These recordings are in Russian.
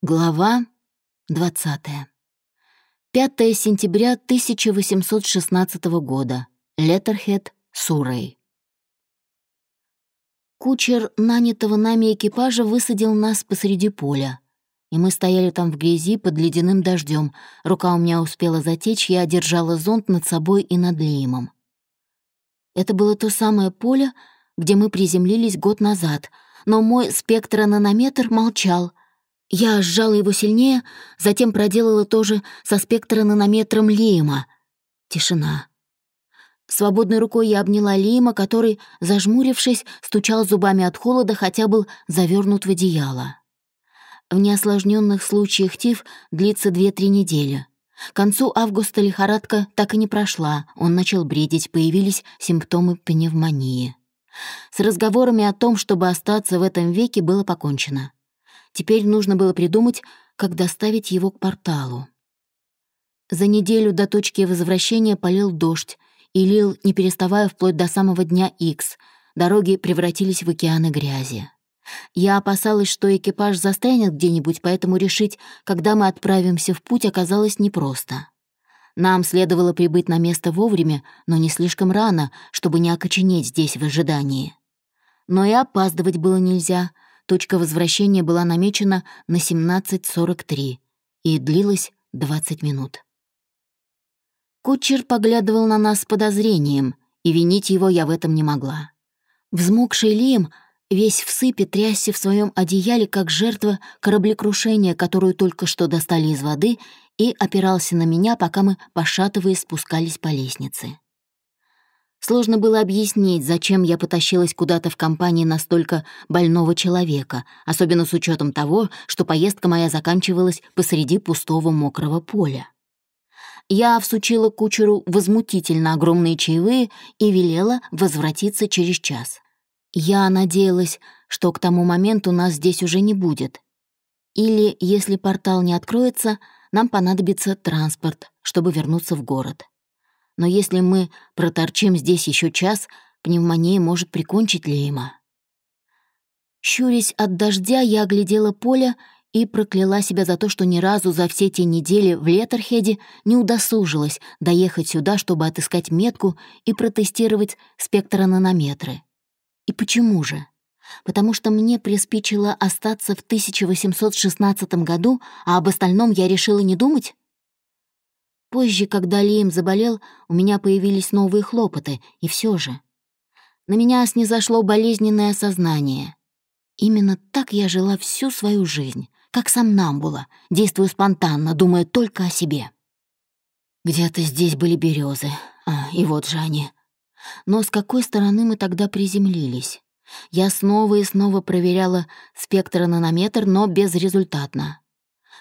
Глава 20. 5 сентября 1816 года. Леттерхед, Суррей. Кучер нанятого нами экипажа высадил нас посреди поля. И мы стояли там в грязи под ледяным дождем. Рука у меня успела затечь, я держала зонт над собой и над Леймом. Это было то самое поле, где мы приземлились год назад, но мой спектронометр молчал — я сжала его сильнее, затем проделала то же со спектронометром Лиема. Тишина. Свободной рукой я обняла Лиема, который, зажмурившись, стучал зубами от холода, хотя был завернут в одеяло. В неосложненных случаях ТИФ длится 2-3 недели. К концу августа лихорадка так и не прошла, он начал бредить, появились симптомы пневмонии. С разговорами о том, чтобы остаться в этом веке, было покончено. Теперь нужно было придумать, как доставить его к порталу. За неделю до точки возвращения полил дождь и лил, не переставая вплоть до самого дня Икс. Дороги превратились в океаны грязи. Я опасалась, что экипаж застрянет где-нибудь, поэтому решить, когда мы отправимся в путь, оказалось непросто. Нам следовало прибыть на место вовремя, но не слишком рано, чтобы не окоченеть здесь в ожидании. Но и опаздывать было нельзя — Точка возвращения была намечена на 17.43 и длилась 20 минут. Кучер поглядывал на нас с подозрением, и винить его я в этом не могла. Взмокший Лим весь в сыпе трясся в своем одеяле, как жертва кораблекрушения, которую только что достали из воды, и опирался на меня, пока мы, пошатываясь, спускались по лестнице. Сложно было объяснить, зачем я потащилась куда-то в компании настолько больного человека, особенно с учетом того, что поездка моя заканчивалась посреди пустого мокрого поля. Я всучила кучеру возмутительно огромные чаевые и велела возвратиться через час. Я надеялась, что к тому моменту нас здесь уже не будет. Или, если портал не откроется, нам понадобится транспорт, чтобы вернуться в город но если мы проторчим здесь еще час, пневмония может прикончить Лейма. Щурясь от дождя, я оглядела поле и прокляла себя за то, что ни разу за все те недели в Леттерхеде не удосужилась доехать сюда, чтобы отыскать метку и протестировать спектронометры. И почему же? Потому что мне приспичило остаться в 1816 году, а об остальном я решила не думать? Позже, когда Лием заболел, у меня появились новые хлопоты, и все же. На меня снизошло болезненное осознание. Именно так я жила всю свою жизнь, как сам Намбула, действуя спонтанно, думая только о себе. Где-то здесь были березы, а, и вот же они. Но с какой стороны мы тогда приземлились? Я снова и снова проверяла спектронометр, но безрезультатно.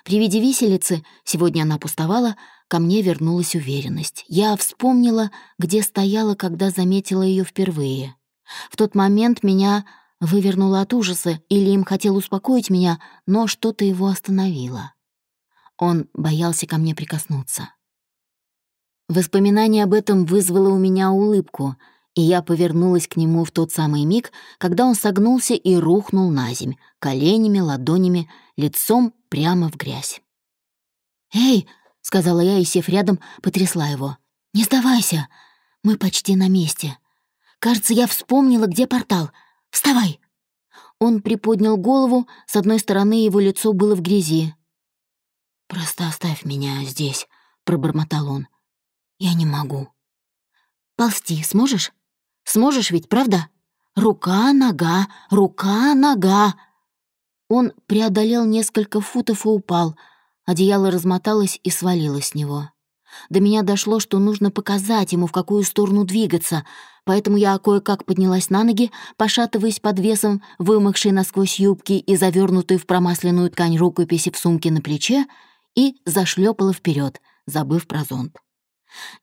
При виде виселицы, сегодня она пустовала, ко мне вернулась уверенность. Я вспомнила, где стояла, когда заметила ее впервые. В тот момент меня вывернуло от ужаса, или им хотел успокоить меня, но что-то его остановило. Он боялся ко мне прикоснуться. Воспоминание об этом вызвало у меня улыбку, и я повернулась к нему в тот самый миг, когда он согнулся и рухнул на земь, коленями, ладонями, лицом прямо в грязь. «Эй!» — сказала я и, сев рядом, потрясла его. «Не сдавайся! Мы почти на месте. Кажется, я вспомнила, где портал. Вставай!» Он приподнял голову, с одной стороны его лицо было в грязи. «Просто оставь меня здесь», — пробормотал он. «Я не могу». «Ползти сможешь? Сможешь ведь, правда? Рука, нога, рука, нога!» Он преодолел несколько футов и упал. Одеяло размоталось и свалилось с него. До меня дошло, что нужно показать ему, в какую сторону двигаться, поэтому я кое-как поднялась на ноги, пошатываясь под весом вымокшей насквозь юбки и завернутой в промасленную ткань рукописи в сумке на плече, и зашлепала вперед, забыв про зонт.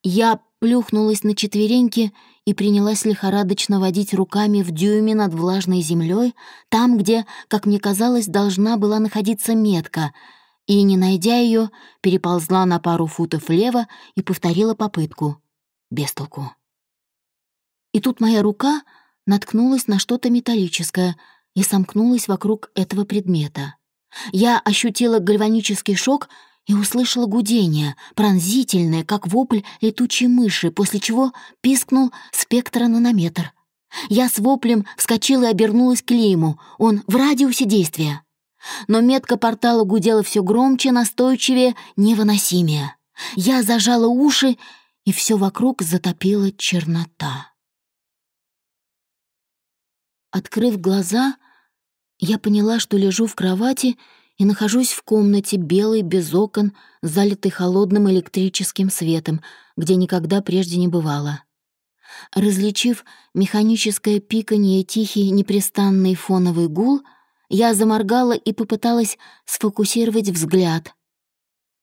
Я плюхнулась на четвереньки и принялась лихорадочно водить руками в дюйме над влажной землей, там, где, как мне казалось, должна была находиться метка, и, не найдя ее, переползла на пару футов влево и повторила попытку. Без толку. И тут моя рука наткнулась на что-то металлическое и сомкнулась вокруг этого предмета. Я ощутила гальванический шок и услышала гудение, пронзительное, как вопль летучей мыши, после чего пискнул спектронометр. Я с воплем вскочила и обернулась к Лиму. Он в радиусе действия. Но метка портала гудела все громче, настойчивее, невыносимее. Я зажала уши, и все вокруг затопила чернота. Открыв глаза, я поняла, что лежу в кровати и нахожусь в комнате белой, без окон, залитой холодным электрическим светом, где никогда прежде не бывало. Различив механическое пиканье и тихий непрестанный фоновый гул, я заморгала и попыталась сфокусировать взгляд.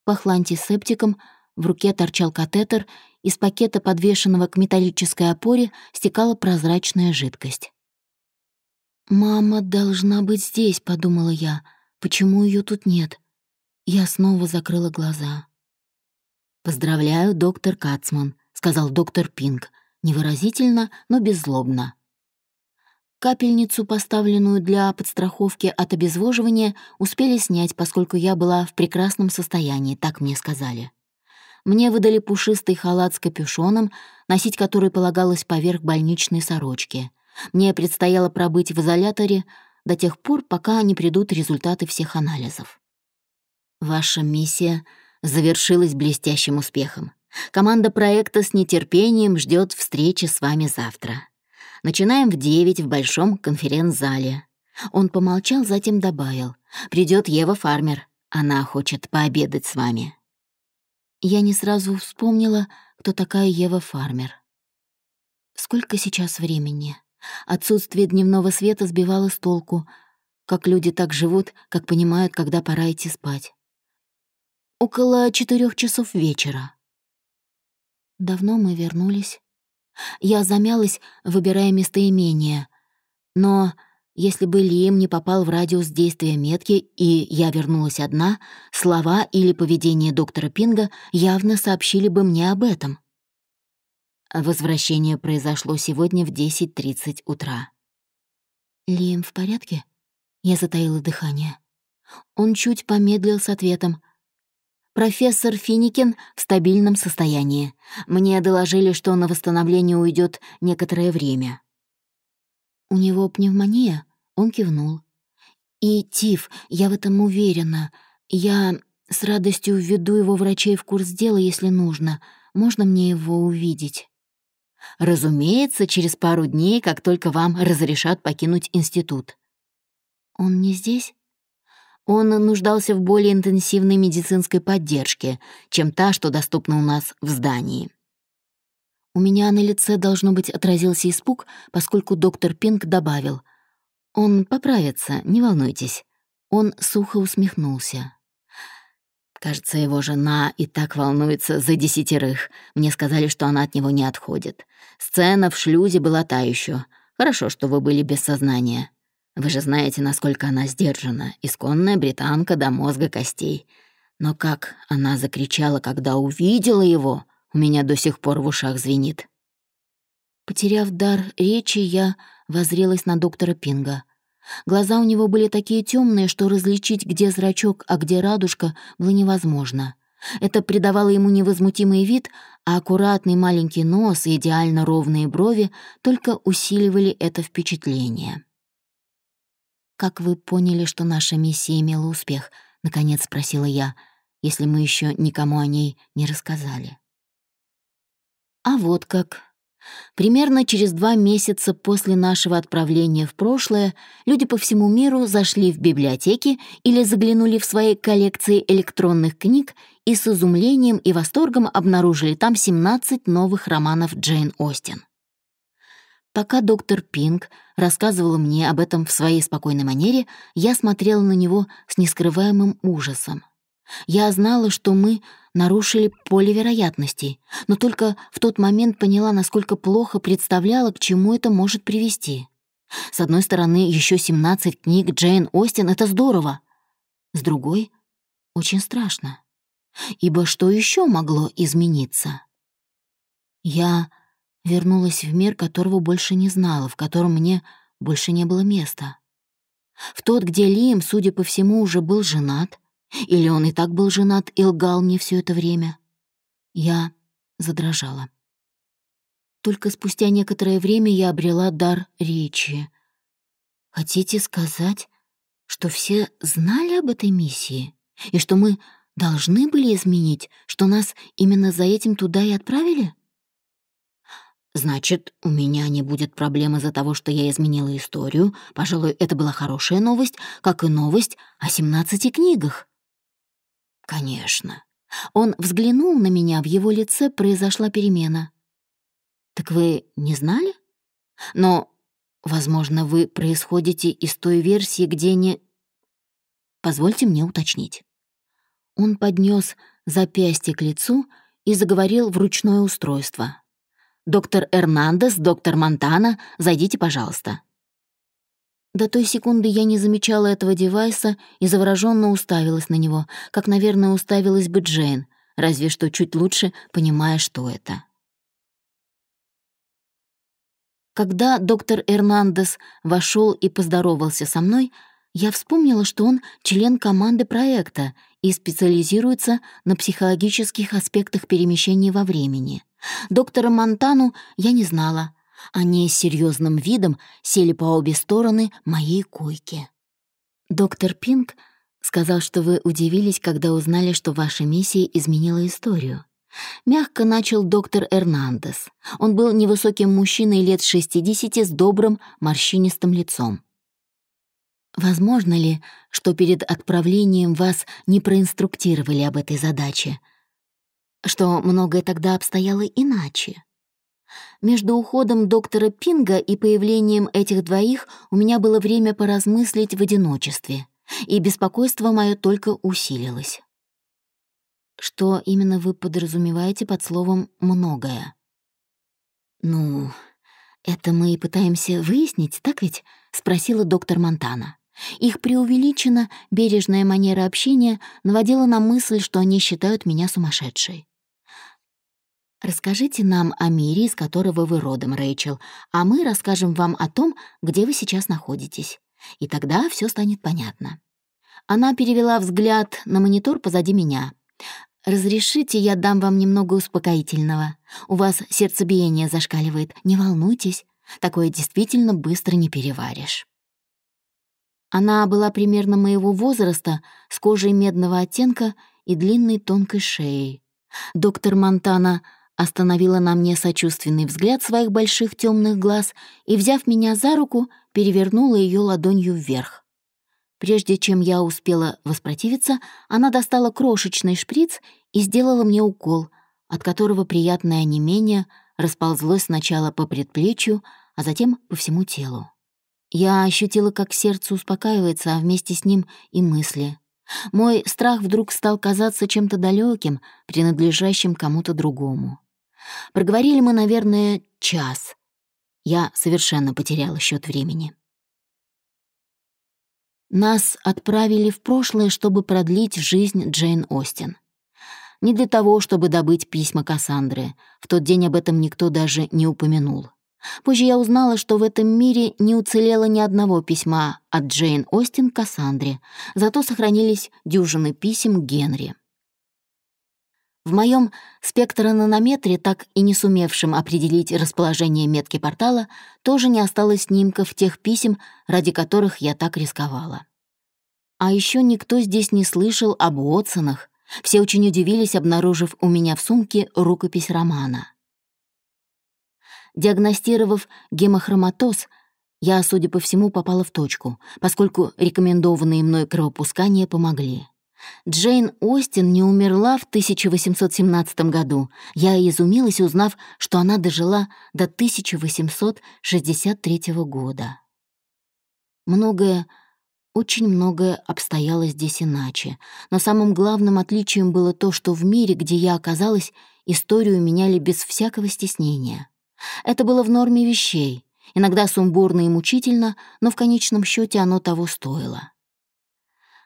Пахло антисептиком, в руке торчал катетер, из пакета, подвешенного к металлической опоре, стекала прозрачная жидкость. «Мама должна быть здесь», — подумала я. «Почему ее тут нет?» Я снова закрыла глаза. «Поздравляю, доктор Кацман», — сказал доктор Пинг, невыразительно, но беззлобно. Капельницу, поставленную для подстраховки от обезвоживания, успели снять, поскольку я была в прекрасном состоянии, так мне сказали. Мне выдали пушистый халат с капюшоном, носить который полагалось поверх больничной сорочки. Мне предстояло пробыть в изоляторе до тех пор, пока не придут результаты всех анализов. Ваша миссия завершилась блестящим успехом. Команда проекта с нетерпением ждет встречи с вами завтра. Начинаем в девять в большом конференц-зале. Он помолчал, затем добавил. Придет Ева Фармер. Она хочет пообедать с вами. Я не сразу вспомнила, кто такая Ева Фармер. Сколько сейчас времени? Отсутствие дневного света сбивало с толку. Как люди так живут, как понимают, когда пора идти спать. Около четырех часов вечера. Давно мы вернулись. Я замялась, выбирая местоимение. Но если бы Лием не попал в радиус действия метки, и я вернулась одна, слова или поведение доктора Пинга явно сообщили бы мне об этом. Возвращение произошло сегодня в 10.30 утра. «Лием в порядке?» Я затаила дыхание. Он чуть помедлил с ответом. «Профессор Финикин в стабильном состоянии. Мне доложили, что на восстановление уйдет некоторое время». «У него пневмония?» Он кивнул. «И тиф, я в этом уверена. Я с радостью введу его врачей в курс дела, если нужно. Можно мне его увидеть?» Разумеется, через пару дней, как только вам разрешат покинуть институт. Он не здесь? Он нуждался в более интенсивной медицинской поддержке, чем та, что доступна у нас в здании. У меня на лице, должно быть, отразился испуг, поскольку доктор Пинк добавил. «Он поправится, не волнуйтесь». Он сухо усмехнулся. Кажется, его жена и так волнуется за десятерых. Мне сказали, что она от него не отходит. Сцена в шлюзе была та еще. Хорошо, что вы были без сознания. Вы же знаете, насколько она сдержана. Исконная британка до мозга костей. Но как она закричала, когда увидела его, у меня до сих пор в ушах звенит. Потеряв дар речи, я возрелась на доктора Пинга. Глаза у него были такие темные, что различить, где зрачок, а где радужка, было невозможно. Это придавало ему невозмутимый вид, а аккуратный маленький нос и идеально ровные брови только усиливали это впечатление. «Как вы поняли, что наша миссия имела успех?» — наконец спросила я, если мы еще никому о ней не рассказали. «А вот как», Примерно через два месяца после нашего отправления в прошлое люди по всему миру зашли в библиотеки или заглянули в свои коллекции электронных книг и с изумлением и восторгом обнаружили там 17 новых романов Джейн Остин. Пока доктор Пинг рассказывал мне об этом в своей спокойной манере, я смотрела на него с нескрываемым ужасом. Я знала, что мы нарушили поле вероятностей, но только в тот момент поняла, насколько плохо представляла, к чему это может привести. С одной стороны, еще 17 книг Джейн Остин — это здорово. С другой — очень страшно. Ибо что еще могло измениться? Я вернулась в мир, которого больше не знала, в котором мне больше не было места. В тот, где Лим, судя по всему, уже был женат? Или он и так был женат и лгал мне все это время? Я задрожала. Только спустя некоторое время я обрела дар речи. «Хотите сказать, что все знали об этой миссии? И что мы должны были изменить, что нас именно за этим туда и отправили?» Значит, у меня не будет проблем из-за того, что я изменила историю. Пожалуй, это была хорошая новость, как и новость о 17 книгах. Конечно. Он взглянул на меня, в его лице произошла перемена. Так вы не знали? Но, возможно, вы происходите из той версии, где не... Позвольте мне уточнить. Он поднес запястье к лицу и заговорил в ручное устройство. «Доктор Эрнандес, доктор Монтана, зайдите, пожалуйста». До той секунды я не замечала этого девайса и завороженно уставилась на него, как, наверное, уставилась бы Джейн, разве что чуть лучше, понимая, что это. Когда доктор Эрнандес вошел и поздоровался со мной, я вспомнила, что он член команды проекта и специализируется на психологических аспектах перемещения во времени. Доктора Монтану я не знала. Они с серьезным видом сели по обе стороны моей койки. Доктор Пинк сказал, что вы удивились, когда узнали, что ваша миссия изменила историю. Мягко начал доктор Эрнандес. Он был невысоким мужчиной лет 60 с добрым морщинистым лицом. Возможно ли, что перед отправлением вас не проинструктировали об этой задаче? Что многое тогда обстояло иначе? Между уходом доктора Пинга и появлением этих двоих у меня было время поразмыслить в одиночестве, и беспокойство мое только усилилось. Что именно вы подразумеваете под словом «многое»? Ну, это мы и пытаемся выяснить, так ведь? — спросила доктор Монтана. Их преувеличенно бережная манера общения наводила на мысль, что они считают меня сумасшедшей. «Расскажите нам о мире, из которого вы родом, Рэйчел, а мы расскажем вам о том, где вы сейчас находитесь. И тогда все станет понятно». Она перевела взгляд на монитор позади меня. «Разрешите, я дам вам немного успокоительного. У вас сердцебиение зашкаливает, не волнуйтесь. Такое действительно быстро не переваришь». Она была примерно моего возраста, с кожей медного оттенка и длинной тонкой шеей. Доктор Монтана остановила на мне сочувственный взгляд своих больших темных глаз и, взяв меня за руку, перевернула ее ладонью вверх. Прежде чем я успела воспротивиться, она достала крошечный шприц и сделала мне укол, от которого приятное онемение расползлось сначала по предплечью, а затем по всему телу. Я ощутила, как сердце успокаивается, а вместе с ним и мысли. Мой страх вдруг стал казаться чем-то далеким, принадлежащим кому-то другому. Проговорили мы, наверное, час. Я совершенно потеряла счет времени. Нас отправили в прошлое, чтобы продлить жизнь Джейн Остин. Не для того, чтобы добыть письма Кассандры. В тот день об этом никто даже не упомянул. Позже я узнала, что в этом мире не уцелело ни одного письма от Джейн Остин к Кассандре, зато сохранились дюжины писем Генри. В моем спектронометре, так и не сумевшем определить расположение метки портала, тоже не осталось снимков тех писем, ради которых я так рисковала. А еще никто здесь не слышал об Уотсонах. Все очень удивились, обнаружив у меня в сумке рукопись романа. Диагностировав гемохроматоз, я, судя по всему, попала в точку, поскольку рекомендованные мной кровопускания помогли. Джейн Остин не умерла в 1817 году. Я изумилась, узнав, что она дожила до 1863 года. Многое, очень многое обстояло здесь иначе, но самым главным отличием было то, что в мире, где я оказалась, историю меняли без всякого стеснения. Это было в норме вещей, иногда сумбурно и мучительно, но в конечном счете оно того стоило.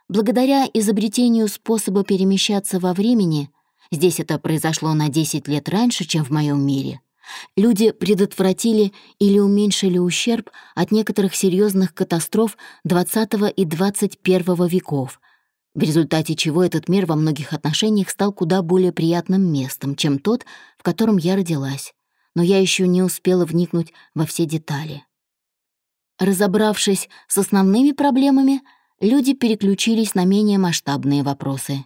Благодаря изобретению способа перемещаться во времени, здесь это произошло на 10 лет раньше, чем в моем мире, Люди предотвратили или уменьшили ущерб от некоторых серьезных катастроф XX и XXI веков, в результате чего этот мир во многих отношениях стал куда более приятным местом, чем тот, в котором я родилась. Но я еще не успела вникнуть во все детали. Разобравшись с основными проблемами, люди переключились на менее масштабные вопросы.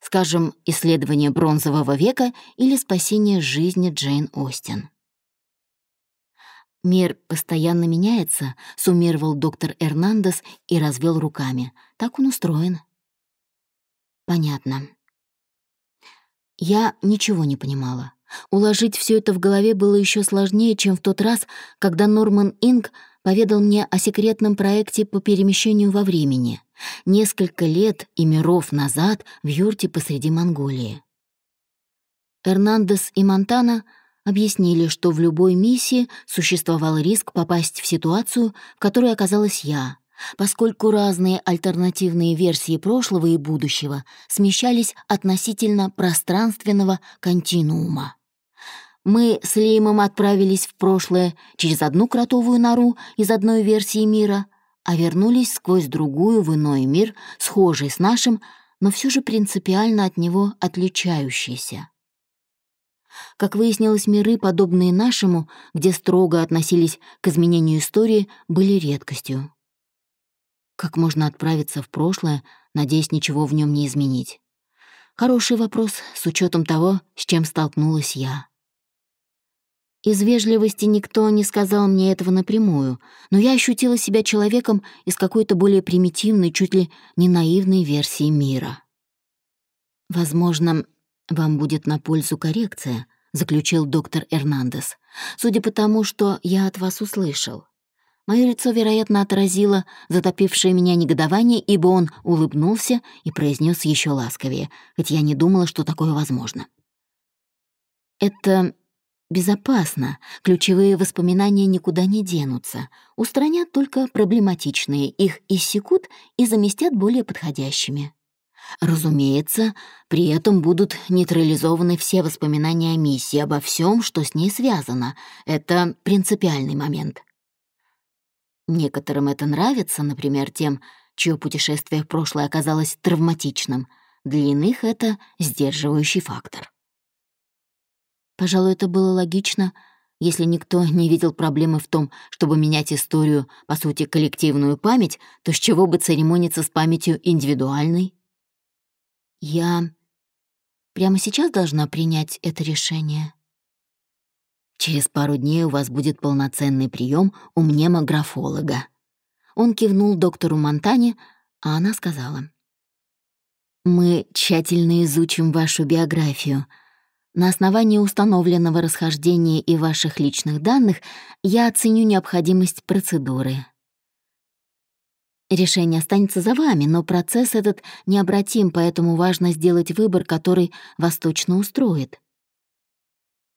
Скажем, исследование бронзового века или спасение жизни Джейн Остин. «Мир постоянно меняется», — суммировал доктор Эрнандес и развел руками. «Так он устроен». «Понятно». Я ничего не понимала. Уложить все это в голове было еще сложнее, чем в тот раз, когда Норман Инг поведал мне о секретном проекте по перемещению во времени. Несколько лет и миров назад в юрте посреди Монголии. Эрнандес и Монтана объяснили, что в любой миссии существовал риск попасть в ситуацию, в которой оказалась я, поскольку разные альтернативные версии прошлого и будущего смещались относительно пространственного континуума. Мы с Леймом отправились в прошлое через одну кротовую нору из одной версии мира, а вернулись сквозь другую в иной мир, схожий с нашим, но все же принципиально от него отличающийся. Как выяснилось, миры, подобные нашему, где строго относились к изменению истории, были редкостью. Как можно отправиться в прошлое, надеясь ничего в нем не изменить? Хороший вопрос с учетом того, с чем столкнулась я. Из вежливости никто не сказал мне этого напрямую, но я ощутила себя человеком из какой-то более примитивной, чуть ли не наивной версии мира. «Возможно, вам будет на пользу коррекция», — заключил доктор Эрнандес, «судя по тому, что я от вас услышал». Мое лицо, вероятно, отразило затопившее меня негодование, ибо он улыбнулся и произнес еще ласковее, хоть я не думала, что такое возможно. «Это Безопасно, ключевые воспоминания никуда не денутся, устранят только проблематичные, их иссекут и заместят более подходящими. Разумеется, при этом будут нейтрализованы все воспоминания о миссии, обо всем, что с ней связано. Это принципиальный момент. Некоторым это нравится, например, тем, чье путешествие в прошлое оказалось травматичным. Для иных это сдерживающий фактор. Пожалуй, это было логично, если никто не видел проблемы в том, чтобы менять историю, по сути, коллективную память, то с чего бы церемониться с памятью индивидуальной? Я прямо сейчас должна принять это решение. Через пару дней у вас будет полноценный прием у мнемографолога. Он кивнул доктору Монтане, а она сказала. «Мы тщательно изучим вашу биографию», на основании установленного расхождения и ваших личных данных я оценю необходимость процедуры. Решение останется за вами, но процесс этот необратим, поэтому важно сделать выбор, который вас точно устроит.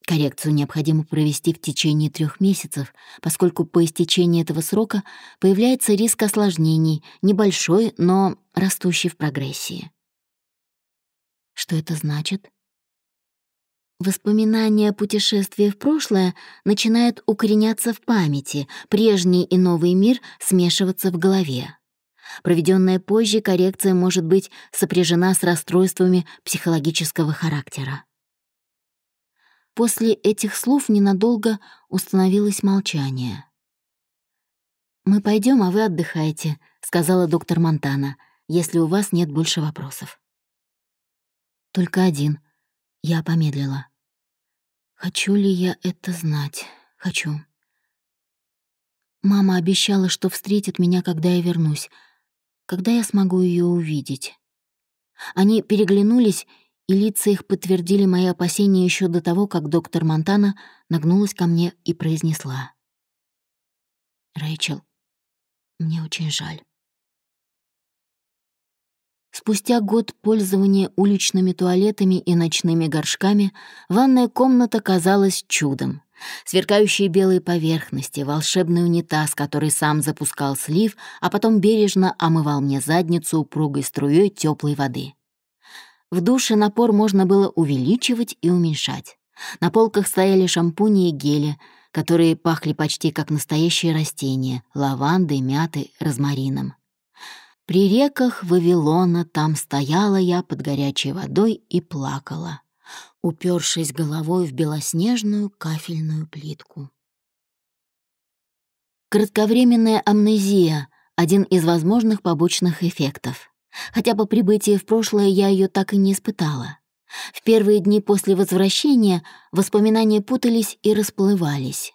Коррекцию необходимо провести в течение трех месяцев, поскольку по истечении этого срока появляется риск осложнений, небольшой, но растущий в прогрессии. Что это значит? Воспоминания о путешествии в прошлое начинают укореняться в памяти, прежний и новый мир смешиваться в голове. Проведенная позже коррекция может быть сопряжена с расстройствами психологического характера. После этих слов ненадолго установилось молчание. «Мы пойдем, а вы отдыхаете», — сказала доктор Монтана, «если у вас нет больше вопросов». «Только один», я помедлила. Хочу ли я это знать? Хочу. Мама обещала, что встретит меня, когда я вернусь. Когда я смогу ее увидеть? Они переглянулись, и лица их подтвердили мои опасения еще до того, как доктор Монтана нагнулась ко мне и произнесла. «Рэйчел, мне очень жаль». Спустя год пользования уличными туалетами и ночными горшками ванная комната казалась чудом. Сверкающие белые поверхности, волшебный унитаз, который сам запускал слив, а потом бережно омывал мне задницу упругой струей теплой воды. В душе напор можно было увеличивать и уменьшать. На полках стояли шампуни и гели, которые пахли почти как настоящие растения — лавандой, мятой, розмарином. При реках Вавилона там стояла я под горячей водой и плакала, упершись головой в белоснежную кафельную плитку. Кратковременная амнезия — один из возможных побочных эффектов. Хотя по прибытии в прошлое я ее так и не испытала. В первые дни после возвращения воспоминания путались и расплывались.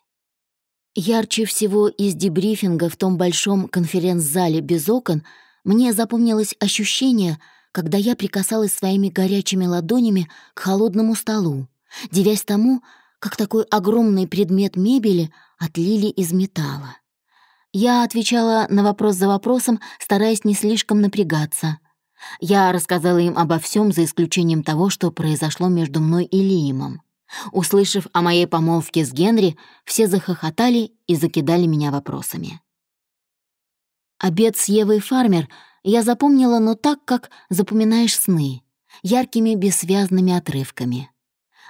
Ярче всего из дебрифинга в том большом конференц-зале без окон — мне запомнилось ощущение, когда я прикасалась своими горячими ладонями к холодному столу, девясь тому, как такой огромный предмет мебели отлили из металла. Я отвечала на вопрос за вопросом, стараясь не слишком напрягаться. Я рассказала им обо всем, за исключением того, что произошло между мной и Лиемом. Услышав о моей помолвке с Генри, все захохотали и закидали меня вопросами. Обед с Евой Фармер я запомнила, но так, как запоминаешь сны, яркими бессвязными отрывками.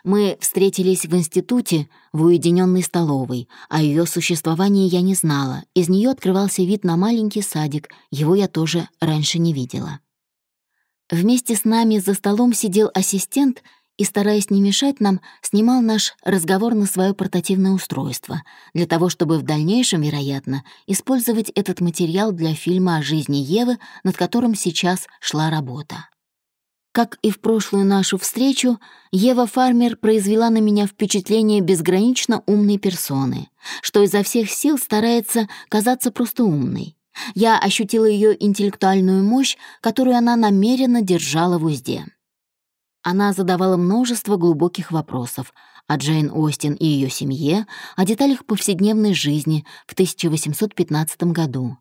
Мы встретились в институте в уединенной столовой, о ее существовании я не знала. Из нее открывался вид на маленький садик, его я тоже раньше не видела. Вместе с нами за столом сидел ассистент — и, стараясь не мешать нам, снимал наш разговор на свое портативное устройство, для того, чтобы в дальнейшем, вероятно, использовать этот материал для фильма о жизни Евы, над которым сейчас шла работа. Как и в прошлую нашу встречу, Ева Фармер произвела на меня впечатление безгранично умной персоны, что изо всех сил старается казаться просто умной. Я ощутила ее интеллектуальную мощь, которую она намеренно держала в узде. Она задавала множество глубоких вопросов о Джейн Остин и ее семье, о деталях повседневной жизни в 1815 году.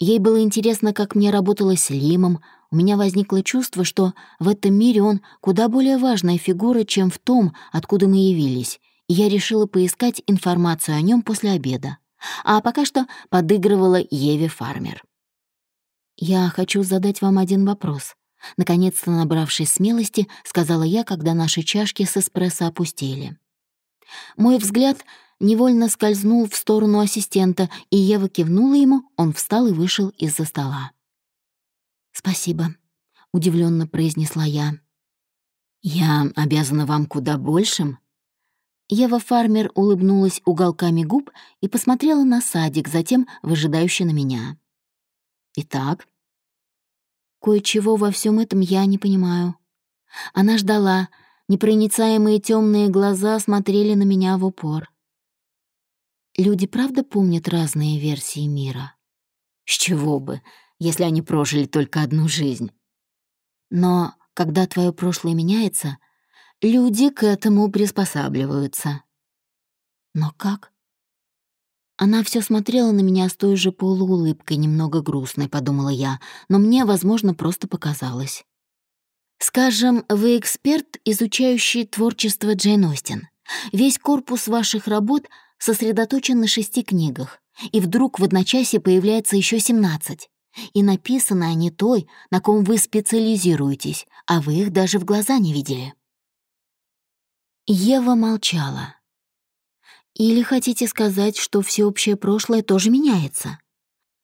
Ей было интересно, как мне работалось с Лимом, у меня возникло чувство, что в этом мире он куда более важная фигура, чем в том, откуда мы явились, и я решила поискать информацию о нем после обеда. А пока что подыгрывала Еве Фармер. «Я хочу задать вам один вопрос», Наконец-то, набравшись смелости, сказала я, когда наши чашки с эспрессо опустили. Мой взгляд невольно скользнул в сторону ассистента, и Ева кивнула ему, он встал и вышел из-за стола. «Спасибо», — удивленно произнесла я. «Я обязана вам куда большим?» Ева Фармер улыбнулась уголками губ и посмотрела на садик, затем выжидающе на меня. «Итак, Кое-чего во всем этом я не понимаю. Она ждала, непроницаемые темные глаза смотрели на меня в упор. Люди правда помнят разные версии мира? С чего бы, если они прожили только одну жизнь? Но когда твое прошлое меняется, люди к этому приспосабливаются. Но как? Она все смотрела на меня с той же полуулыбкой, немного грустной, подумала я, но мне, возможно, просто показалось. Скажем, вы эксперт, изучающий творчество Джейн Остин. Весь корпус ваших работ сосредоточен на шести книгах, и вдруг в одночасье появляется еще семнадцать. И написаны они той, на ком вы специализируетесь, а вы их даже в глаза не видели. Ева молчала. Или хотите сказать, что всеобщее прошлое тоже меняется?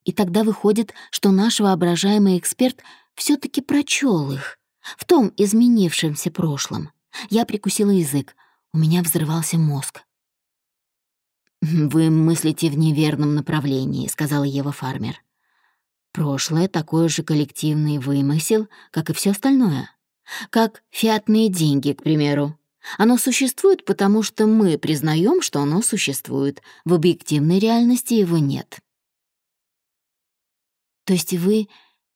И тогда выходит, что наш воображаемый эксперт все таки прочел их в том изменившемся прошлом. Я прикусила язык, у меня взрывался мозг. «Вы мыслите в неверном направлении», — сказала Ева Фармер. «Прошлое — такой же коллективный вымысел, как и все остальное. Как фиатные деньги, к примеру. Оно существует, потому что мы признаем, что оно существует. В объективной реальности его нет. То есть вы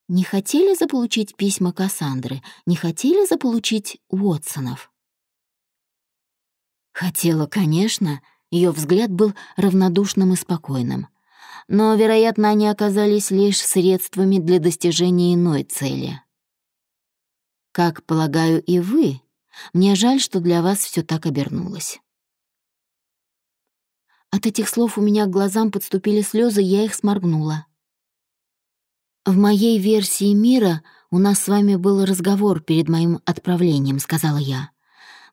не хотели заполучить письма Кассандры, не хотели заполучить Уотсонов? Хотела, конечно. Ее взгляд был равнодушным и спокойным. Но, вероятно, они оказались лишь средствами для достижения иной цели. Как, полагаю, и вы, мне жаль, что для вас все так обернулось». От этих слов у меня к глазам подступили слезы, я их сморгнула. «В моей версии мира у нас с вами был разговор перед моим отправлением», — сказала я.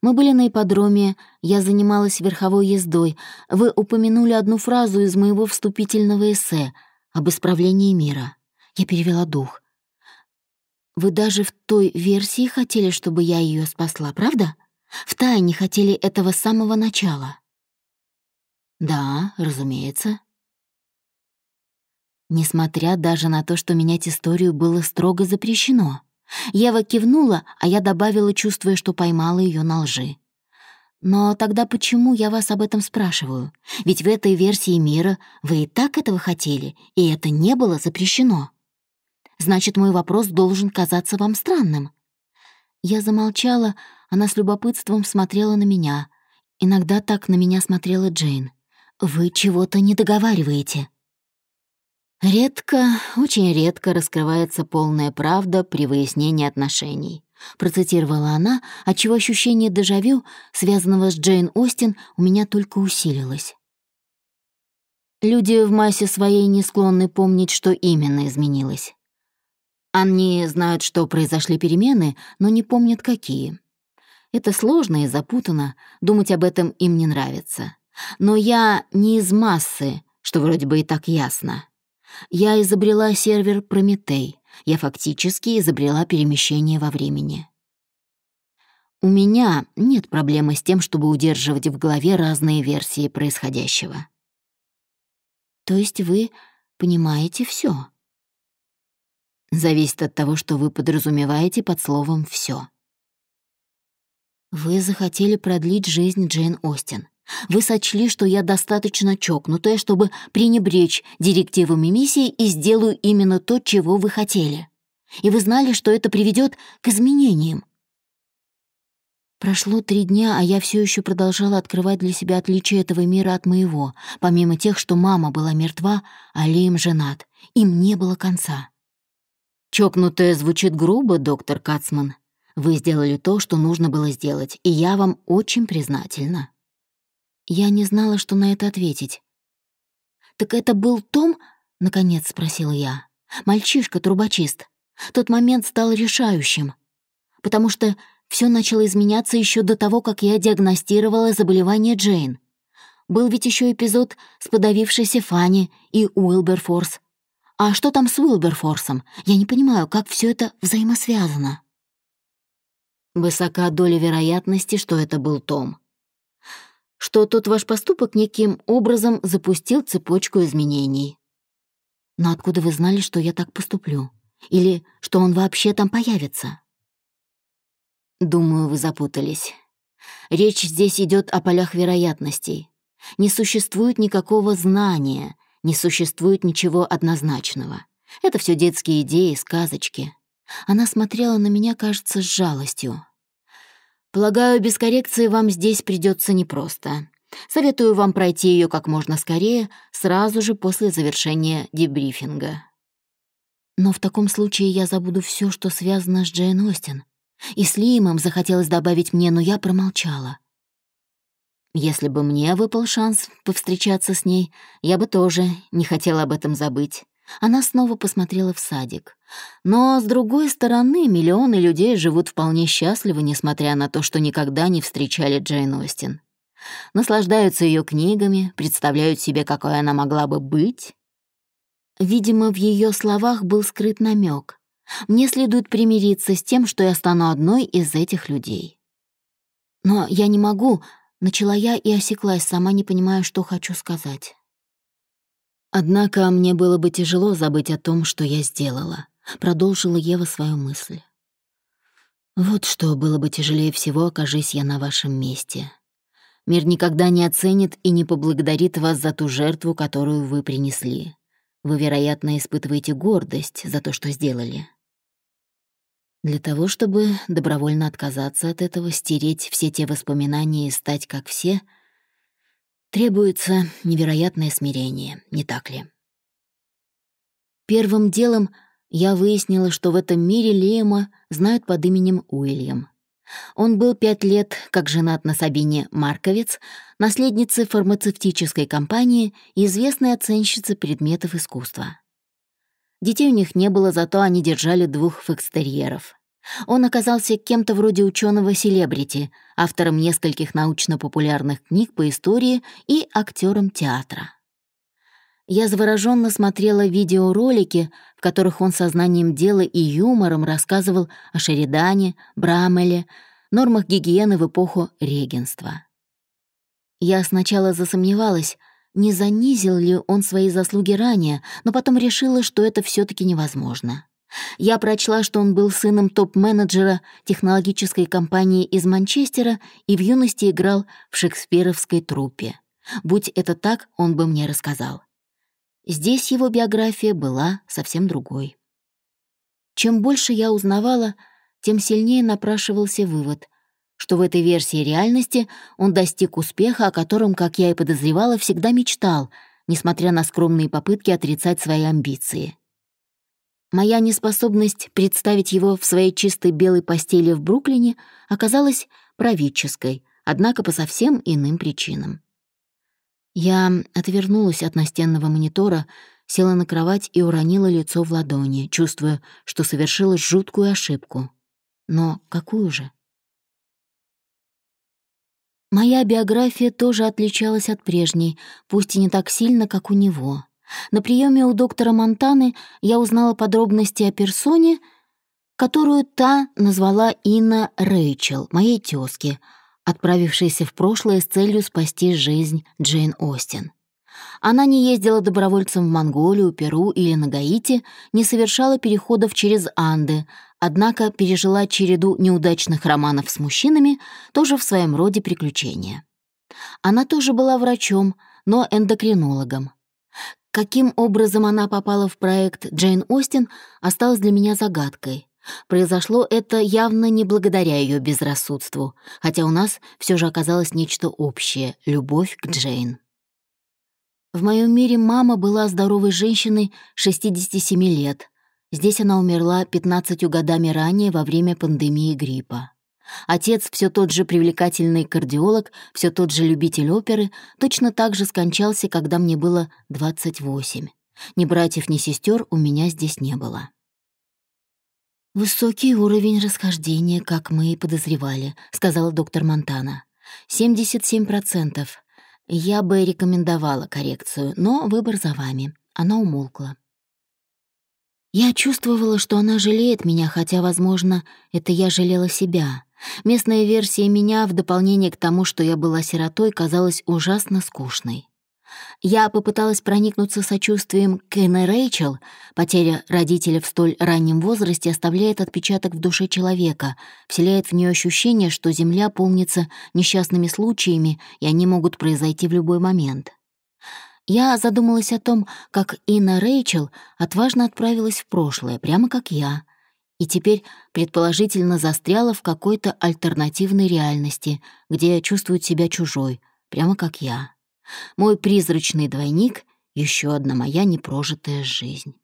Мы были на ипподроме, я занималась верховой ездой. Вы упомянули одну фразу из моего вступительного эссе об исправлении мира. Я перевела дух. Вы даже в той версии хотели, чтобы я ее спасла, правда? Втайне хотели этого с самого начала. Да, разумеется. Несмотря даже на то, что менять историю было строго запрещено. Ева кивнула, а я добавила, чувствуя, что поймала ее на лжи. Но тогда почему я вас об этом спрашиваю? Ведь в этой версии мира вы и так этого хотели, и это не было запрещено. Значит, мой вопрос должен казаться вам странным. Я замолчала, она с любопытством смотрела на меня. Иногда так на меня смотрела Джейн. «Вы чего-то не договариваете. Редко, очень редко раскрывается полная правда при выяснении отношений. Процитировала она, отчего ощущение дежавю, связанного с Джейн Остин, у меня только усилилось. Люди в массе своей не склонны помнить, что именно изменилось. Они знают, что произошли перемены, но не помнят, какие. Это сложно и запутанно, думать об этом им не нравится. Но я не из массы, что вроде бы и так ясно. Я изобрела сервер Прометей. Я фактически изобрела перемещение во времени. У меня нет проблемы с тем, чтобы удерживать в голове разные версии происходящего. То есть вы понимаете все? Зависит от того, что вы подразумеваете под словом «все». Вы захотели продлить жизнь Джейн Остин. Вы сочли, что я достаточно чокнутая, чтобы пренебречь директивами миссии и сделаю именно то, чего вы хотели. И вы знали, что это приведет к изменениям. Прошло три дня, а я все еще продолжала открывать для себя отличия этого мира от моего, помимо тех, что мама была мертва, а Лием женат. Им не было конца. Чокнутая звучит грубо, доктор Кацман. Вы сделали то, что нужно было сделать, и я вам очень признательна. Я не знала, что на это ответить. «Так это был Том?» — наконец спросила я. «Мальчишка-трубочист. Тот момент стал решающим, потому что все начало изменяться еще до того, как я диагностировала заболевание Джейн. Был ведь еще эпизод с подавившейся Фанни и Уилберфорс. А что там с Уилберфорсом? Я не понимаю, как все это взаимосвязано». Высока доля вероятности, что это был Том что тот ваш поступок неким образом запустил цепочку изменений. Но откуда вы знали, что я так поступлю? Или что он вообще там появится? Думаю, вы запутались. Речь здесь идет о полях вероятностей. Не существует никакого знания, не существует ничего однозначного. Это все детские идеи, сказочки. Она смотрела на меня, кажется, с жалостью. Полагаю, без коррекции вам здесь придется непросто. Советую вам пройти ее как можно скорее, сразу же после завершения дебрифинга. Но в таком случае я забуду все, что связано с Джейн Остин. И с Лимом захотелось добавить мне, но я промолчала. Если бы мне выпал шанс повстречаться с ней, я бы тоже не хотела об этом забыть. Она снова посмотрела в садик. Но, с другой стороны, миллионы людей живут вполне счастливо, несмотря на то, что никогда не встречали Джейн Остин. Наслаждаются ее книгами, представляют себе, какой она могла бы быть. Видимо, в ее словах был скрыт намек. Мне следует примириться с тем, что я стану одной из этих людей. Но я не могу, начала я и осеклась, сама не понимая, что хочу сказать. Однако мне было бы тяжело забыть о том, что я сделала, продолжила Ева свою мысль. Вот что было бы тяжелее всего, окажись я на вашем месте. Мир никогда не оценит и не поблагодарит вас за ту жертву, которую вы принесли. Вы, вероятно, испытываете гордость за то, что сделали. Для того, чтобы добровольно отказаться от этого, стереть все те воспоминания и стать как все — Требуется невероятное смирение, не так ли? Первым делом я выяснила, что в этом мире Лема знают под именем Уильям. Он был пять лет как женат на Сабине Марковец, наследнице фармацевтической компании и известной оценщице предметов искусства. Детей у них не было, зато они держали двух фокстерьеров. Он оказался кем-то вроде ученого-селебрити, автором нескольких научно-популярных книг по истории и актером театра. Я завороженно смотрела видеоролики, в которых он сознанием дела и юмором рассказывал о Шеридане, Брамеле, нормах гигиены в эпоху регенства. Я сначала засомневалась, не занизил ли он свои заслуги ранее, но потом решила, что это все таки невозможно. Я прочла, что он был сыном топ-менеджера технологической компании из Манчестера и в юности играл в шекспировской труппе. Будь это так, он бы мне рассказал. Здесь его биография была совсем другой. Чем больше я узнавала, тем сильнее напрашивался вывод, что в этой версии реальности он достиг успеха, о котором, как я и подозревала, всегда мечтал, несмотря на скромные попытки отрицать свои амбиции. Моя неспособность представить его в своей чистой белой постели в Бруклине оказалась правительской, однако по совсем иным причинам. Я отвернулась от настенного монитора, села на кровать и уронила лицо в ладони, чувствуя, что совершила жуткую ошибку. Но какую же? Моя биография тоже отличалась от прежней, пусть и не так сильно, как у него. На приеме у доктора Монтаны я узнала подробности о персоне, которую та назвала Инна Рэйчел, моей тёзке, отправившейся в прошлое с целью спасти жизнь Джейн Остин. Она не ездила добровольцем в Монголию, Перу или на Гаити, не совершала переходов через Анды, однако пережила череду неудачных романов с мужчинами, тоже в своем роде приключения. Она тоже была врачом, но эндокринологом. Каким образом она попала в проект Джейн Остин, осталось для меня загадкой. Произошло это явно не благодаря ее безрассудству, хотя у нас все же оказалось нечто общее — любовь к Джейн. В моем мире мама была здоровой женщиной 67 лет. Здесь она умерла 15 годами ранее во время пандемии гриппа. Отец, все тот же привлекательный кардиолог, все тот же любитель оперы, точно так же скончался, когда мне было 28. Ни братьев, ни сестер у меня здесь не было. «Высокий уровень расхождения, как мы и подозревали», — сказала доктор Монтана. «77%. Я бы рекомендовала коррекцию, но выбор за вами». Она умолкла. Я чувствовала, что она жалеет меня, хотя, возможно, это я жалела себя. Местная версия меня, в дополнение к тому, что я была сиротой, казалась ужасно скучной. Я попыталась проникнуться сочувствием к Энн Рэйчел. Потеря родителя в столь раннем возрасте оставляет отпечаток в душе человека, вселяет в нее ощущение, что Земля полнится несчастными случаями, и они могут произойти в любой момент. Я задумалась о том, как Инна Рэйчел отважно отправилась в прошлое, прямо как я — и теперь предположительно застряла в какой-то альтернативной реальности, где чувствует себя чужой, прямо как я. Мой призрачный двойник — еще одна моя непрожитая жизнь.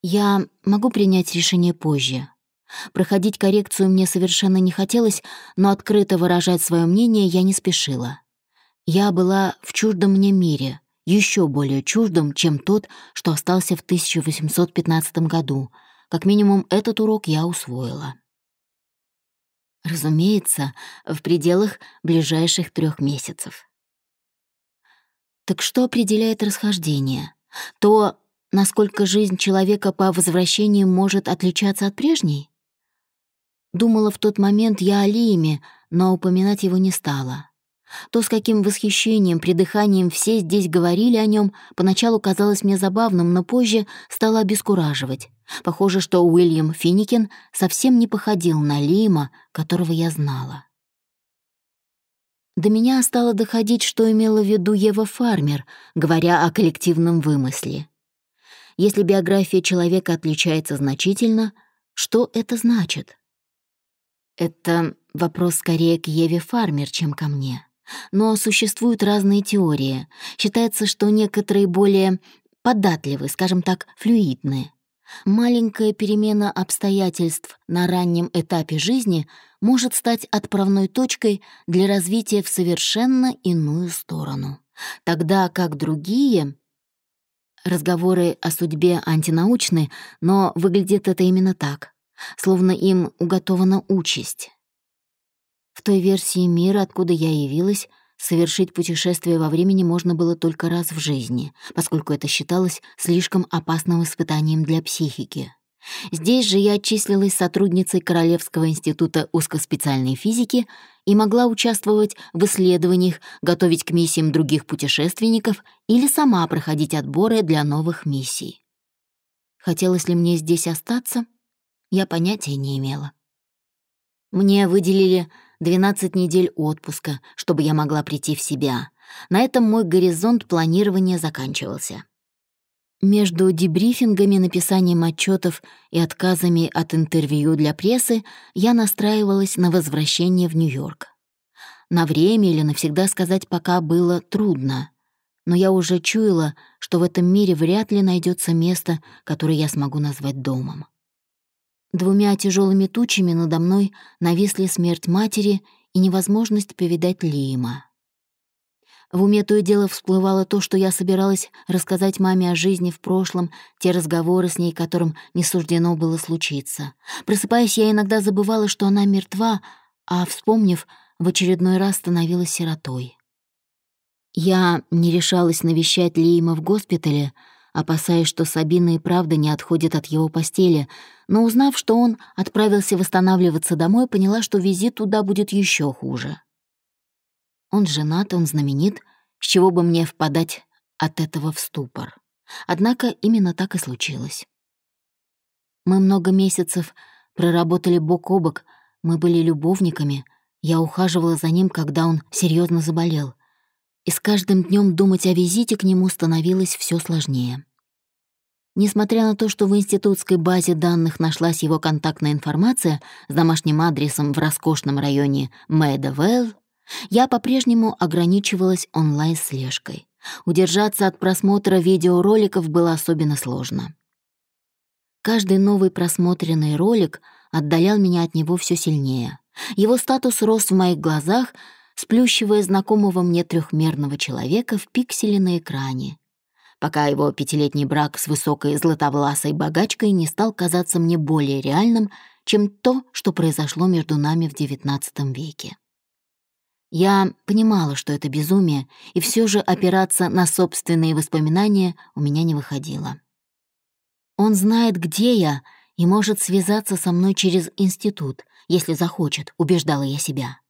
Я могу принять решение позже. Проходить коррекцию мне совершенно не хотелось, но открыто выражать свое мнение я не спешила. Я была в чуждом мне мире, еще более чуждом, чем тот, что остался в 1815 году — как минимум, этот урок я усвоила. Разумеется, в пределах ближайших трех месяцев. Так что определяет расхождение? То, насколько жизнь человека по возвращении может отличаться от прежней? Думала в тот момент я о Лиме, но упоминать его не стала. То, с каким восхищением, придыханием все здесь говорили о нем, поначалу казалось мне забавным, но позже стало обескураживать. Похоже, что Уильям Финикин совсем не походил на Лима, которого я знала. До меня стало доходить, что имела в виду Ева Фармер, говоря о коллективном вымысле. Если биография человека отличается значительно, что это значит? Это вопрос скорее к Еве Фармер, чем ко мне. Но существуют разные теории. Считается, что некоторые более податливы, скажем так, флюидные. Маленькая перемена обстоятельств на раннем этапе жизни может стать отправной точкой для развития в совершенно иную сторону. Тогда как другие... Разговоры о судьбе антинаучны, но выглядит это именно так. словно им уготована участь. В той версии мира, откуда я явилась, совершить путешествие во времени можно было только раз в жизни, поскольку это считалось слишком опасным испытанием для психики. Здесь же я числилась сотрудницей Королевского института узкоспециальной физики и могла участвовать в исследованиях, готовить к миссиям других путешественников или сама проходить отборы для новых миссий. Хотелось ли мне здесь остаться, я понятия не имела. Мне выделили 12 недель отпуска, чтобы я могла прийти в себя. На этом мой горизонт планирования заканчивался. Между дебрифингами, написанием отчетов и отказами от интервью для прессы я настраивалась на возвращение в Нью-Йорк. На время или навсегда сказать пока было трудно, но я уже чуяла, что в этом мире вряд ли найдется место, которое я смогу назвать домом. Двумя тяжелыми тучами надо мной нависли смерть матери и невозможность повидать Лима. В уме то и дело всплывало то, что я собиралась рассказать маме о жизни в прошлом, те разговоры с ней, которым не суждено было случиться. Просыпаясь, я иногда забывала, что она мертва, а, вспомнив, в очередной раз становилась сиротой. Я не решалась навещать Лима в госпитале, опасаясь, что Сабина и правда не отходит от его постели, но узнав, что он отправился восстанавливаться домой, поняла, что визит туда будет еще хуже. Он женат, он знаменит, с чего бы мне впадать от этого в ступор. Однако именно так и случилось. Мы много месяцев проработали бок о бок, мы были любовниками, я ухаживала за ним, когда он серьезно заболел. И с каждым днем думать о визите к нему становилось все сложнее. Несмотря на то, что в институтской базе данных нашлась его контактная информация с домашним адресом в роскошном районе Мэдовелл, я по-прежнему ограничивалась онлайн-слежкой. Удержаться от просмотра видеороликов было особенно сложно. Каждый новый просмотренный ролик отдалял меня от него все сильнее. Его статус рос в моих глазах, сплющивая знакомого мне трехмерного человека в пикселе на экране, пока его пятилетний брак с высокой златовласой богачкой не стал казаться мне более реальным, чем то, что произошло между нами в XIX веке. Я понимала, что это безумие, и все же опираться на собственные воспоминания у меня не выходило. Он знает, где я, и может связаться со мной через институт, если захочет, убеждала я себя.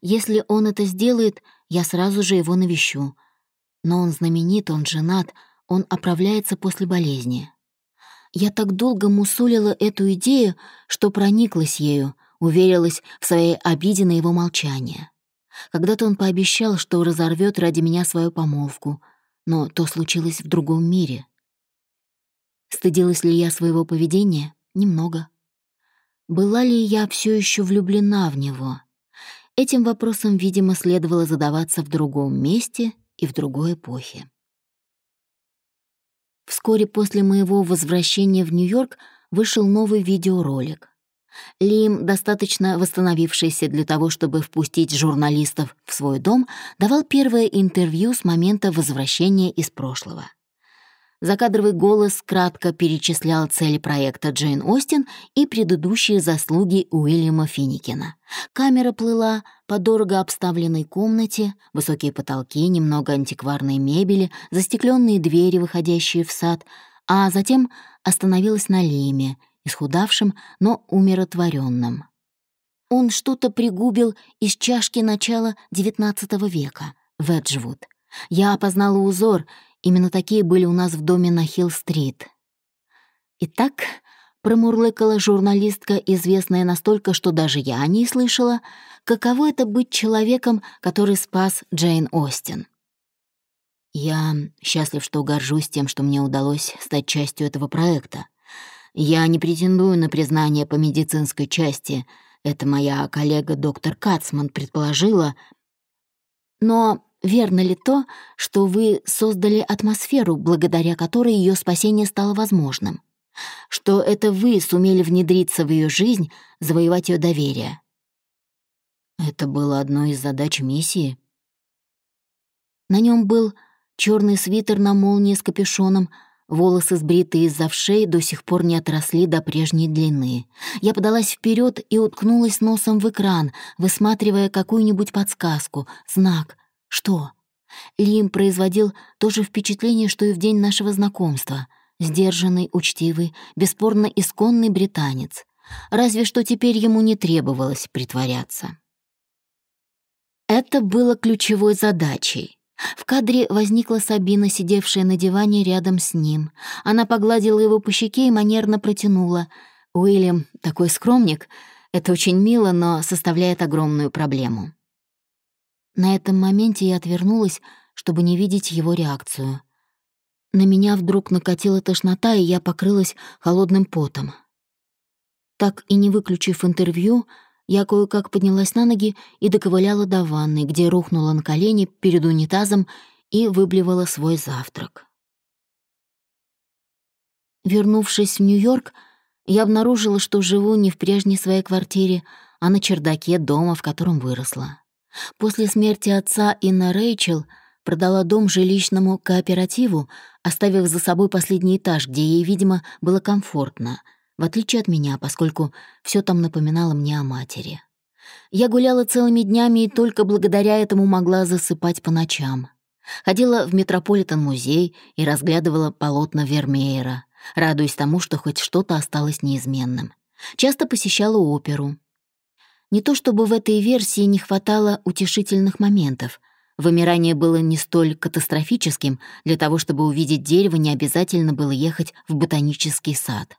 Если он это сделает, я сразу же его навещу. Но он знаменит, он женат, он оправляется после болезни. Я так долго мусолила эту идею, что прониклась ею, уверилась в своей обиде на его молчание. Когда-то он пообещал, что разорвет ради меня свою помолвку, но то случилось в другом мире. Стыдилась ли я своего поведения? Немного. Была ли я все еще влюблена в него? Этим вопросом, видимо, следовало задаваться в другом месте и в другой эпохе. Вскоре после моего возвращения в Нью-Йорк вышел новый видеоролик. Лим, достаточно восстановившийся для того, чтобы впустить журналистов в свой дом, давал первое интервью с момента возвращения из прошлого. Закадровый голос кратко перечислял цели проекта Джейн Остин и предыдущие заслуги Уильяма Финикина. Камера плыла по дорого обставленной комнате, высокие потолки, немного антикварной мебели, застекленные двери, выходящие в сад, а затем остановилась на Лиме — исхудавшим, но умиротворенным. Он что-то пригубил из чашки начала XIX века, Веджвуд. Я опознала узор, именно такие были у нас в доме на Хилл-стрит. Итак, промурлыкала журналистка, известная настолько, что даже я не слышала, каково это быть человеком, который спас Джейн Остин. Я счастлив, что горжусь тем, что мне удалось стать частью этого проекта. Я не претендую на признание по медицинской части. Это моя коллега доктор Кацман предположила. Но верно ли то, что вы создали атмосферу, благодаря которой ее спасение стало возможным? Что это вы сумели внедриться в ее жизнь, завоевать ее доверие? Это было одной из задач миссии. На нем был черный свитер на молнии с капюшоном, Волосы, сбритые из-за вшей, до сих пор не отросли до прежней длины. Я подалась вперед и уткнулась носом в экран, высматривая какую-нибудь подсказку, знак. Что? Лим производил то же впечатление, что и в день нашего знакомства. Сдержанный, учтивый, бесспорно исконный британец. Разве что теперь ему не требовалось притворяться. Это было ключевой задачей. В кадре возникла Сабина, сидевшая на диване рядом с ним. Она погладила его по щеке и манерно протянула. «Уильям такой скромник. Это очень мило, но составляет огромную проблему». На этом моменте я отвернулась, чтобы не видеть его реакцию. На меня вдруг накатила тошнота, и я покрылась холодным потом. Так и не выключив интервью, я кое-как поднялась на ноги и доковыляла до ванной, где рухнула на колени перед унитазом и выблевала свой завтрак. Вернувшись в Нью-Йорк, я обнаружила, что живу не в прежней своей квартире, а на чердаке дома, в котором выросла. После смерти отца Инна Рэйчел продала дом жилищному кооперативу, оставив за собой последний этаж, где ей, видимо, было комфортно — в отличие от меня, поскольку все там напоминало мне о матери. Я гуляла целыми днями и только благодаря этому могла засыпать по ночам. Ходила в Метрополитен-музей и разглядывала полотна Вермеера, радуясь тому, что хоть что-то осталось неизменным. Часто посещала оперу. Не то чтобы в этой версии не хватало утешительных моментов. Вымирание было не столь катастрофическим, для того, чтобы увидеть дерево, не обязательно было ехать в ботанический сад.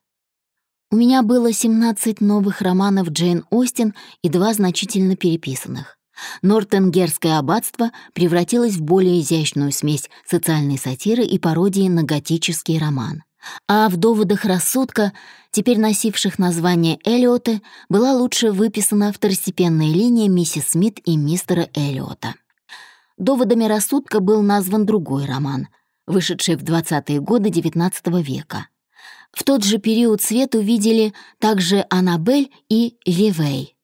У меня было 17 новых романов Джейн Остин и два значительно переписанных. Нортенгерское аббатство превратилось в более изящную смесь социальной сатиры и пародии на готический роман. А в «Доводах рассудка», теперь носивших название Эллиота, была лучше выписана второстепенная линия миссис Смит и мистера Эллиота. «Доводами рассудка» был назван другой роман, вышедший в 20-е годы XIX века. В тот же период свет увидели также Аннабель и Ливей.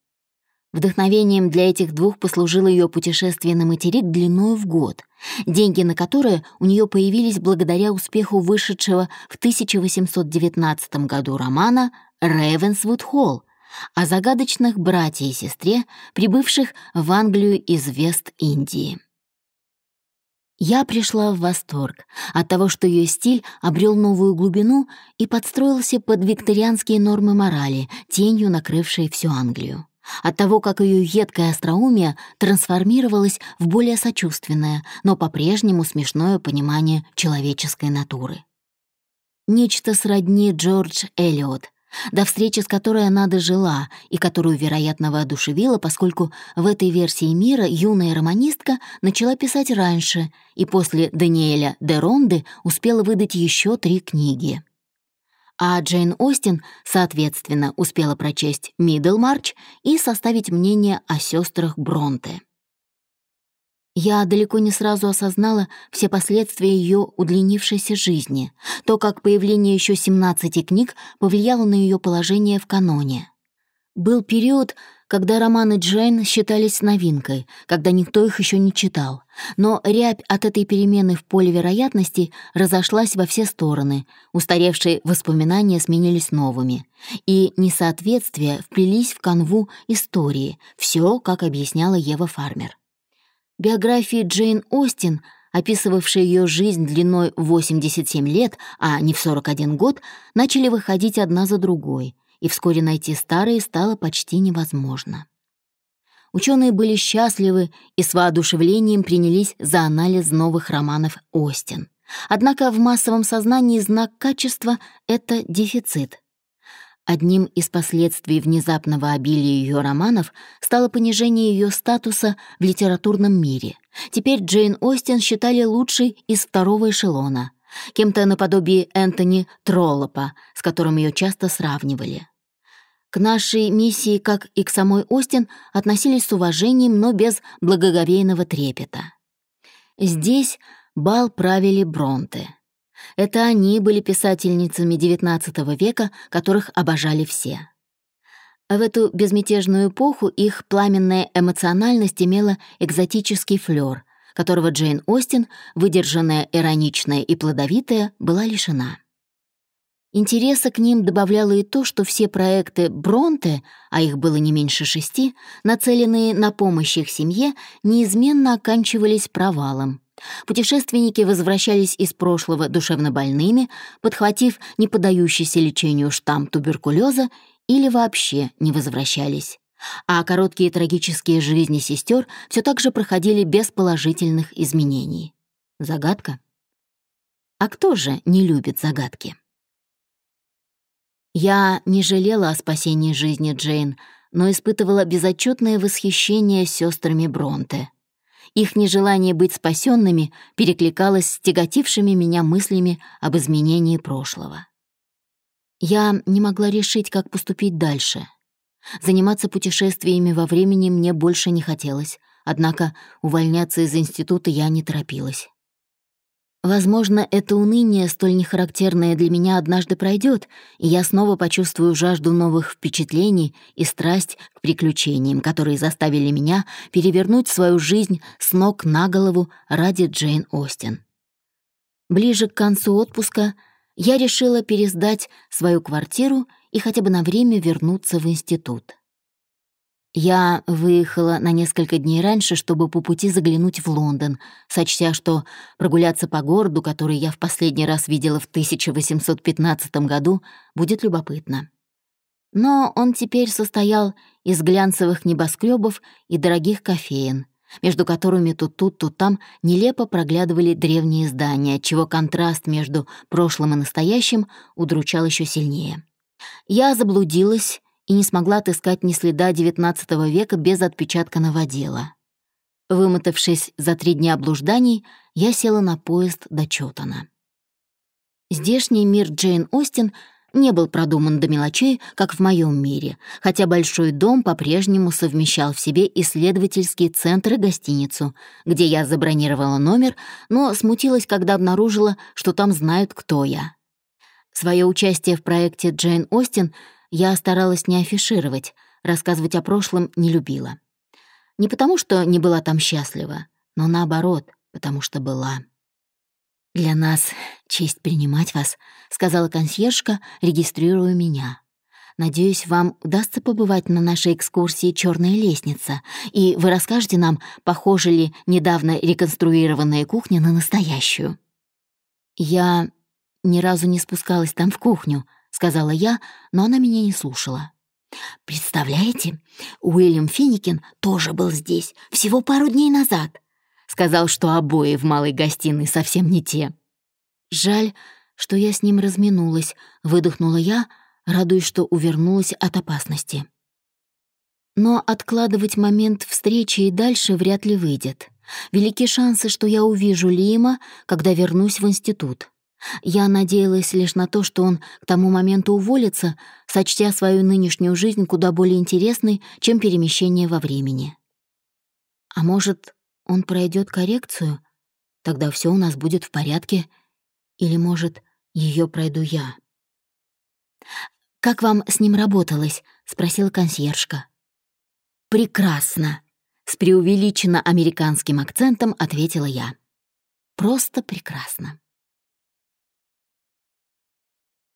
Вдохновением для этих двух послужило ее путешествие на материк длиною в год, деньги на которое у нее появились благодаря успеху вышедшего в 1819 году романа «Рейвенсвуд Холл» о загадочных братья и сестре, прибывших в Англию из Вест-Индии. Я пришла в восторг от того, что ее стиль обрел новую глубину и подстроился под викторианские нормы морали, тенью накрывшей всю Англию. От того, как ее едкое остроумие трансформировалось в более сочувственное, но по-прежнему смешное понимание человеческой натуры. Нечто сродни Джордж Эллиот, до встречи с которой она дожила и которую, вероятно, воодушевила, поскольку в этой версии мира юная романистка начала писать раньше и после Даниэля де Ронды успела выдать еще три книги. А Джейн Остин, соответственно, успела прочесть «Миддлмарч» и составить мнение о сестрах Бронте. Я далеко не сразу осознала все последствия ее удлинившейся жизни, то, как появление еще 17 книг повлияло на ее положение в каноне. Был период, когда романы Джейн считались новинкой, когда никто их еще не читал. Но рябь от этой перемены в поле вероятности разошлась во все стороны, устаревшие воспоминания сменились новыми, и несоответствия вплелись в канву истории, все, как объясняла Ева Фармер. Биографии Джейн Остин, описывавшие ее жизнь длиной в 87 лет, а не в 41 год, начали выходить одна за другой, и вскоре найти старые стало почти невозможно. Ученые были счастливы и с воодушевлением принялись за анализ новых романов Остин. Однако в массовом сознании знак качества — это дефицит — Одним из последствий внезапного обилия ее романов стало понижение ее статуса в литературном мире. Теперь Джейн Остин считали лучшей из второго эшелона, кем-то наподобие Энтони Троллопа, с которым ее часто сравнивали. К нашей миссии, как и к самой Остин, относились с уважением, но без благоговейного трепета. Здесь бал правили Бронте — это они были писательницами XIX века, которых обожали все. В эту безмятежную эпоху их пламенная эмоциональность имела экзотический флёр, которого Джейн Остин, выдержанная, ироничная и плодовитая, была лишена. Интереса к ним добавляло и то, что все проекты Бронте, а их было не меньше шести, нацеленные на помощь их семье, неизменно оканчивались провалом. Путешественники возвращались из прошлого душевно больными, подхватив не поддающийся лечению штамм туберкулеза или вообще не возвращались. А короткие трагические жизни сестер все так же проходили без положительных изменений. Загадка? А кто же не любит загадки? Я не жалела о спасении жизни Джейн, но испытывала безотчетное восхищение сестрами Бронте. Их нежелание быть спасенными перекликалось с тяготившими меня мыслями об изменении прошлого. Я не могла решить, как поступить дальше. Заниматься путешествиями во времени мне больше не хотелось, однако увольняться из института я не торопилась. Возможно, это уныние, столь нехарактерное для меня, однажды пройдет, и я снова почувствую жажду новых впечатлений и страсть к приключениям, которые заставили меня перевернуть свою жизнь с ног на голову ради Джейн Остин. Ближе к концу отпуска я решила пересдать свою квартиру и хотя бы на время вернуться в институт. Я выехала на несколько дней раньше, чтобы по пути заглянуть в Лондон, сочтя, что прогуляться по городу, который я в последний раз видела в 1815 году, будет любопытно. Но он теперь состоял из глянцевых небоскребов и дорогих кофеен, между которыми то тут, то там нелепо проглядывали древние здания, отчего контраст между прошлым и настоящим удручал еще сильнее. Я заблудилась и не смогла отыскать ни следа XIX века без отпечатка новодела. Вымотавшись за три дня блужданий, я села на поезд до Чётона. Здешний мир Джейн Остин не был продуман до мелочей, как в моем мире, хотя большой дом по-прежнему совмещал в себе исследовательский центр и гостиницу, где я забронировала номер, но смутилась, когда обнаружила, что там знают, кто я. Свое участие в проекте Джейн Остин — я старалась не афишировать, рассказывать о прошлом не любила. Не потому, что не была там счастлива, но наоборот, потому что была. «Для нас честь принимать вас», — сказала консьержка, регистрируя меня. «Надеюсь, вам удастся побывать на нашей экскурсии «Черная лестница», и вы расскажете нам, похожа ли недавно реконструированная кухня на настоящую». Я ни разу не спускалась там в кухню, сказала я, но она меня не слушала. «Представляете, Уильям Финикин тоже был здесь всего пару дней назад. Сказал, что обои в малой гостиной совсем не те. Жаль, что я с ним разминулась, выдохнула я, радуясь, что увернулась от опасности. Но откладывать момент встречи и дальше вряд ли выйдет. Велики шансы, что я увижу Лима, когда вернусь в институт. Я надеялась лишь на то, что он к тому моменту уволится, сочтя свою нынешнюю жизнь куда более интересной, чем перемещение во времени. А может, он пройдет коррекцию? Тогда все у нас будет в порядке. Или, может, ее пройду я? «Как вам с ним работалось?» — спросила консьержка. «Прекрасно!» — с преувеличенно американским акцентом ответила я. «Просто прекрасно!»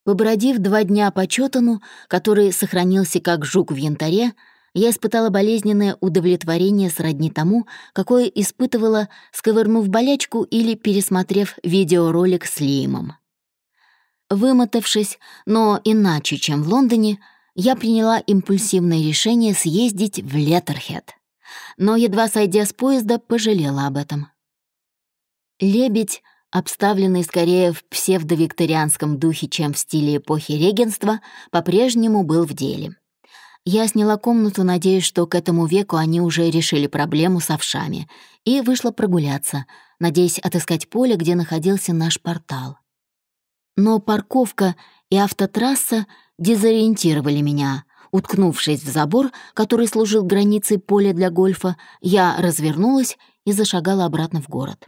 Побродив два дня по Чётану, который сохранился как жук в янтаре, я испытала болезненное удовлетворение сродни тому, какое испытывала, сковырнув болячку или пересмотрев видеоролик с Лиемом. Вымотавшись, но иначе, чем в Лондоне, я приняла импульсивное решение съездить в Леттерхед. Но, едва сойдя с поезда, пожалела об этом. Лебедь обставленный скорее в псевдовикторианском духе, чем в стиле эпохи регенства, по-прежнему был в деле. Я сняла комнату, надеясь, что к этому веку они уже решили проблему с овшами, и вышла прогуляться, надеясь отыскать поле, где находился наш портал. Но парковка и автотрасса дезориентировали меня. Уткнувшись в забор, который служил границей поля для гольфа, я развернулась и зашагала обратно в город.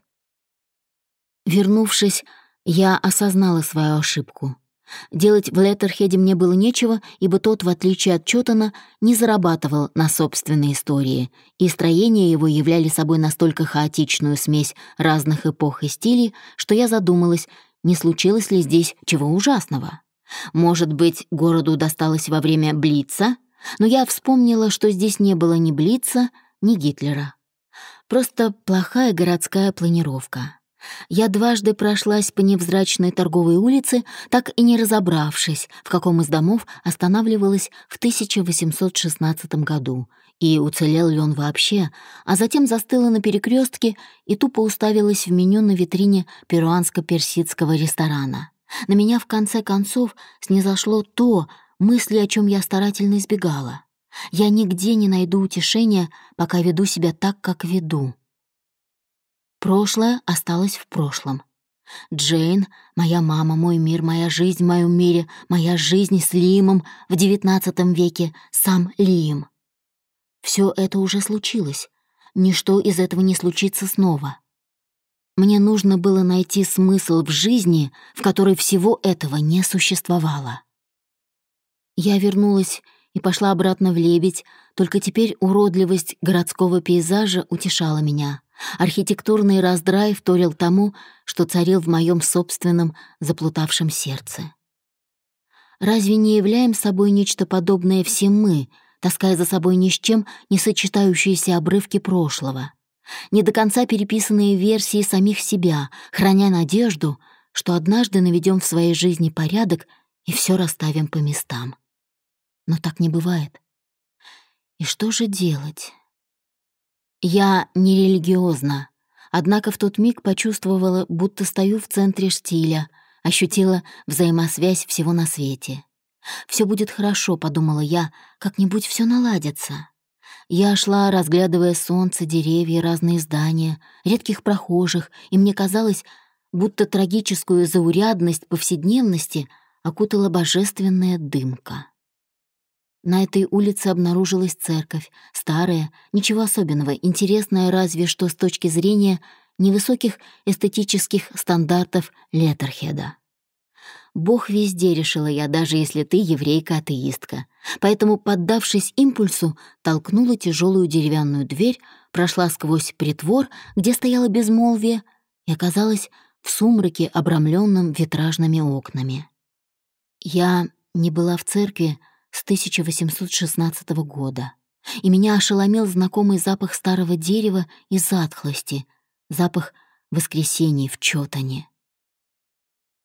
Вернувшись, я осознала свою ошибку. Делать в Леттерхеде мне было нечего, ибо тот, в отличие от Чотана, не зарабатывал на собственной истории, и строения его являли собой настолько хаотичную смесь разных эпох и стилей, что я задумалась, не случилось ли здесь чего ужасного. Может быть, городу досталось во время Блица, но я вспомнила, что здесь не было ни Блица, ни Гитлера. Просто плохая городская планировка. Я дважды прошлась по невзрачной торговой улице, так и не разобравшись, в каком из домов останавливалась в 1816 году, и уцелел ли он вообще, а затем застыла на перекрестке и тупо уставилась в меню на витрине перуанско-персидского ресторана. На меня, в конце концов, снизошло то, мысли, о чем я старательно избегала. Я нигде не найду утешения, пока веду себя так, как веду. Прошлое осталось в прошлом. Джейн, моя мама, мой мир, моя жизнь в моем мире, моя жизнь с Лимом в девятнадцатом веке, сам Лим. Все это уже случилось. Ничто из этого не случится снова. Мне нужно было найти смысл в жизни, в которой всего этого не существовало. Я вернулась и пошла обратно в Лебедь, только теперь уродливость городского пейзажа утешала меня. Архитектурный раздрай вторил тому, что царил в моем собственном заплутавшем сердце. Разве не являем собой нечто подобное все мы, таская за собой ни с чем не сочетающиеся обрывки прошлого? Не до конца переписанные версии самих себя, храня надежду, что однажды наведем в своей жизни порядок и все расставим по местам. Но так не бывает. И что же делать? Я не религиозна, однако в тот миг почувствовала, будто стою в центре штиля, ощутила взаимосвязь всего на свете. Все будет хорошо», — подумала я, — «как-нибудь все наладится». Я шла, разглядывая солнце, деревья, разные здания, редких прохожих, и мне казалось, будто трагическую заурядность повседневности окутала божественная дымка. На этой улице обнаружилась церковь, старая, ничего особенного, интересная разве что с точки зрения невысоких эстетических стандартов Леттерхеда. Бог везде, решила я, даже если ты еврейка-атеистка. Поэтому, поддавшись импульсу, толкнула тяжелую деревянную дверь, прошла сквозь притвор, где стояло безмолвие, и оказалась в сумраке, обрамленном витражными окнами. Я не была в церкви, с 1816 года, и меня ошеломил знакомый запах старого дерева и затхлости, запах воскресений в Чотане.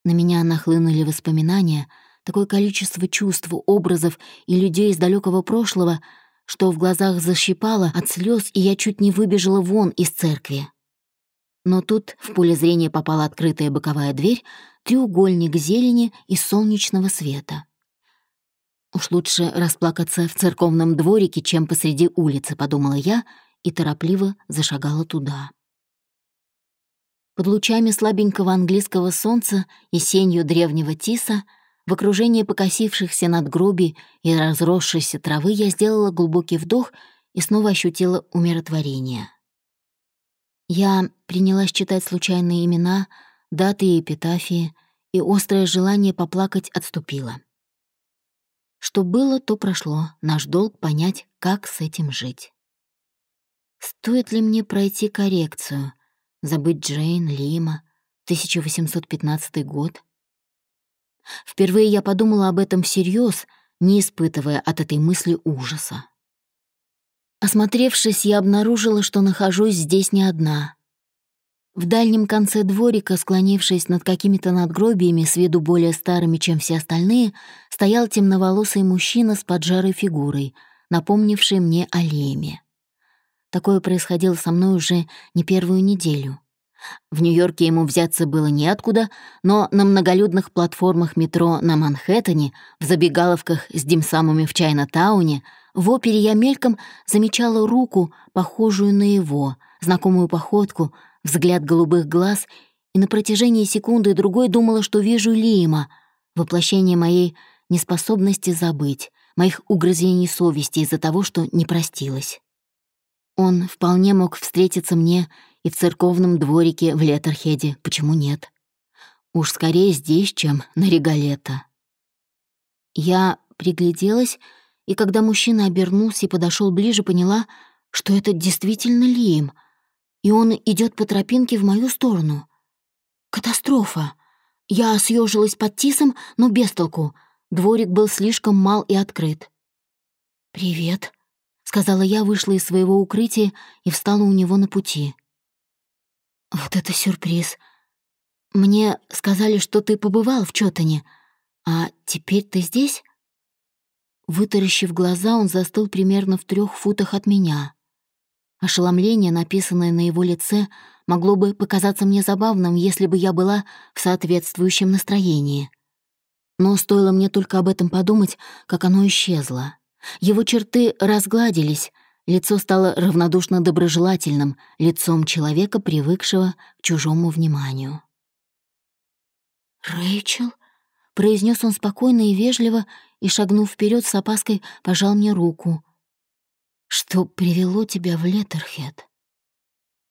На меня нахлынули воспоминания, такое количество чувств, образов и людей из далекого прошлого, что в глазах защипало от слез, и я чуть не выбежала вон из церкви. Но тут в поле зрения попала открытая боковая дверь, треугольник зелени и солнечного света. Уж лучше расплакаться в церковном дворике, чем посреди улицы, подумала я и торопливо зашагала туда. Под лучами слабенького английского солнца и сенью древнего тиса в окружении покосившихся надгробий и разросшейся травы я сделала глубокий вдох и снова ощутила умиротворение. Я принялась читать случайные имена, даты и эпитафии, и острое желание поплакать отступило. Что было, то прошло. Наш долг — понять, как с этим жить. Стоит ли мне пройти коррекцию? Забыть Джейн, Лима, 1815 год? Впервые я подумала об этом всерьез, не испытывая от этой мысли ужаса. Осмотревшись, я обнаружила, что нахожусь здесь не одна. В дальнем конце дворика, склонившись над какими-то надгробиями с виду более старыми, чем все остальные, стоял темноволосый мужчина с поджарой фигурой, напомнивший мне о Леме. Такое происходило со мной уже не первую неделю. В Нью-Йорке ему взяться было неоткуда, но на многолюдных платформах метро на Манхэттене, в забегаловках с димсамами в Чайна-тауне, в опере я мельком замечала руку, похожую на его, знакомую походку — взгляд голубых глаз, и на протяжении секунды другой думала, что вижу Лима, воплощение моей неспособности забыть, моих угрызений совести из-за того, что не простилась. Он вполне мог встретиться мне и в церковном дворике в Леттерхеде, почему нет? Уж скорее здесь, чем на Регалета. Я пригляделась, и когда мужчина обернулся и подошел ближе, поняла, что это действительно Лием, и он идет по тропинке в мою сторону. Катастрофа! Я съежилась под тисом, но без толку. Дворик был слишком мал и открыт. «Привет», — сказала я, вышла из своего укрытия и встала у него на пути. «Вот это сюрприз. Мне сказали, что ты побывал в Чётане, а теперь ты здесь?» Вытаращив глаза, он застыл примерно в трех футах от меня. Ошеломление, написанное на его лице, могло бы показаться мне забавным, если бы я была в соответствующем настроении. Но стоило мне только об этом подумать, как оно исчезло. Его черты разгладились, лицо стало равнодушно доброжелательным, лицом человека, привыкшего к чужому вниманию. «Рэйчел?» — произнес он спокойно и вежливо, и, шагнув вперед с опаской, пожал мне руку. «Что привело тебя в Леттерхед?»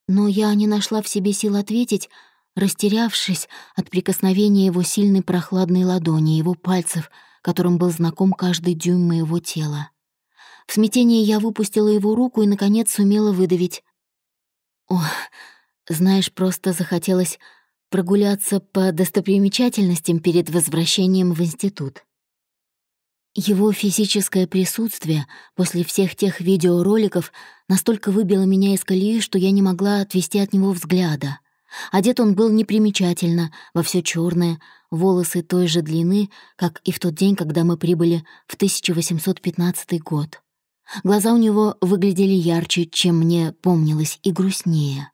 Но я не нашла в себе сил ответить, растерявшись от прикосновения его сильной прохладной ладони, его пальцев, которым был знаком каждый дюйм моего тела. В смятении я выпустила его руку и, наконец, сумела выдавить. «О, знаешь, просто захотелось прогуляться по достопримечательностям перед возвращением в институт». Его физическое присутствие после всех тех видеороликов настолько выбило меня из колеи, что я не могла отвести от него взгляда. Одет он был непримечательно, во все черное, волосы той же длины, как и в тот день, когда мы прибыли в 1815 год. Глаза у него выглядели ярче, чем мне помнилось, и грустнее.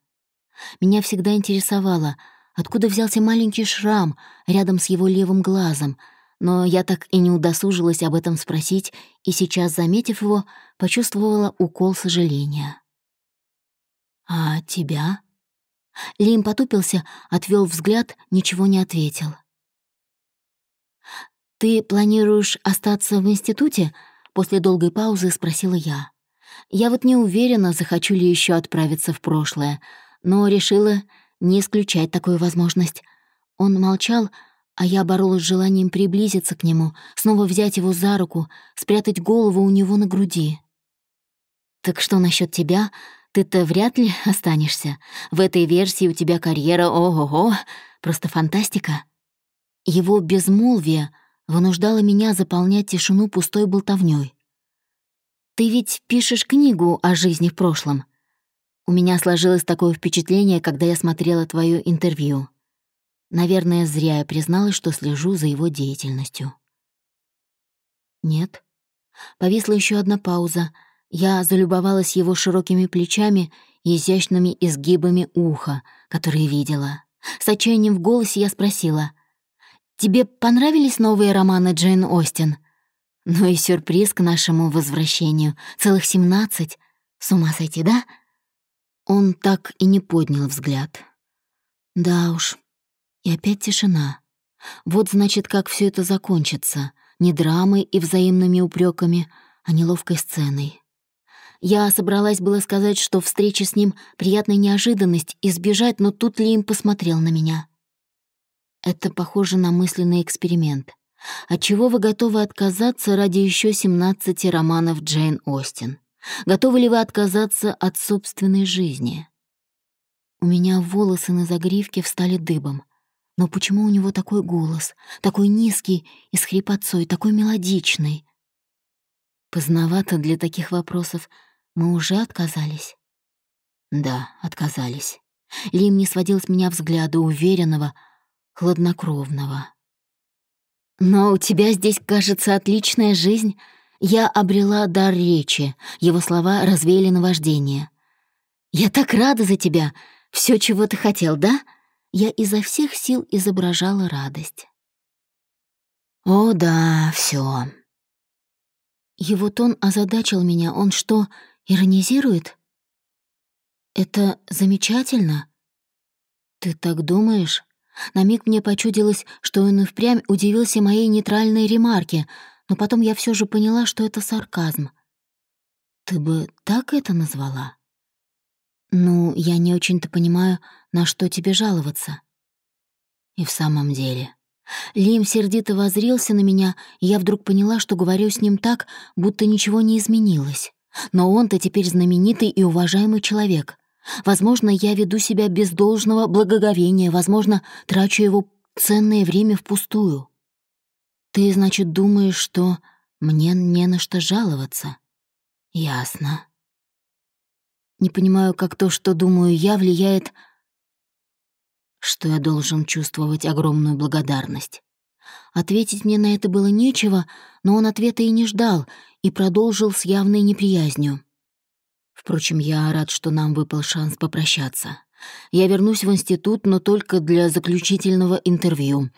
Меня всегда интересовало, откуда взялся маленький шрам рядом с его левым глазом — но я так и не удосужилась об этом спросить, и сейчас, заметив его, почувствовала укол сожаления. «А тебя?» Лим потупился, отвел взгляд, ничего не ответил. «Ты планируешь остаться в институте?» После долгой паузы спросила я. Я вот не уверена, захочу ли еще отправиться в прошлое, но решила не исключать такую возможность. Он молчал, а я боролась с желанием приблизиться к нему, снова взять его за руку, спрятать голову у него на груди. «Так что насчет тебя? Ты-то вряд ли останешься. В этой версии у тебя карьера ого-го, просто фантастика». Его безмолвие вынуждало меня заполнять тишину пустой болтовнёй. «Ты ведь пишешь книгу о жизни в прошлом. У меня сложилось такое впечатление, когда я смотрела твое интервью. Наверное, зря я призналась, что слежу за его деятельностью. Нет. Повисла еще одна пауза. Я залюбовалась его широкими плечами и изящными изгибами уха, которые видела. С отчаянием в голосе я спросила. «Тебе понравились новые романы Джейн Остин?» Ну и сюрприз к нашему возвращению. Целых семнадцать. С ума сойти, да? Он так и не поднял взгляд. Да уж, и опять тишина. Вот значит, как все это закончится. Не драмой и взаимными упреками, а неловкой сценой. Я собралась было сказать, что встреча с ним — приятная неожиданность, избежать, но тут Лим посмотрел на меня. Это похоже на мысленный эксперимент. Отчего вы готовы отказаться ради еще 17 романов Джейн Остин? Готовы ли вы отказаться от собственной жизни? У меня волосы на загривке встали дыбом. Но почему у него такой голос, такой низкий и с хрипотцой, такой мелодичный? Поздновато для таких вопросов. Мы уже отказались? Да, отказались. Лим не сводил с меня взгляда уверенного, хладнокровного. «Но у тебя здесь, кажется, отличная жизнь. Я обрела дар речи, его слова развеяли наваждение. Я так рада за тебя. Все, чего ты хотел, да?» Я изо всех сил изображала радость. «О да, все. Его тон озадачил меня. Он что, иронизирует? «Это замечательно?» «Ты так думаешь?» На миг мне почудилось, что он и впрямь удивился моей нейтральной ремарке, но потом я все же поняла, что это сарказм. «Ты бы так это назвала?» «Ну, я не очень-то понимаю, на что тебе жаловаться?» «И в самом деле, Лим сердито возрился на меня, и я вдруг поняла, что говорю с ним так, будто ничего не изменилось. Но он-то теперь знаменитый и уважаемый человек. Возможно, я веду себя без должного благоговения, возможно, трачу его ценное время впустую. Ты, значит, думаешь, что мне не на что жаловаться? Ясно. Не понимаю, как то, что думаю я, влияет... Что я должен чувствовать огромную благодарность. Ответить мне на это было нечего, но он ответа и не ждал, и продолжил с явной неприязнью. Впрочем, я рад, что нам выпал шанс попрощаться. Я вернусь в институт, но только для заключительного интервью,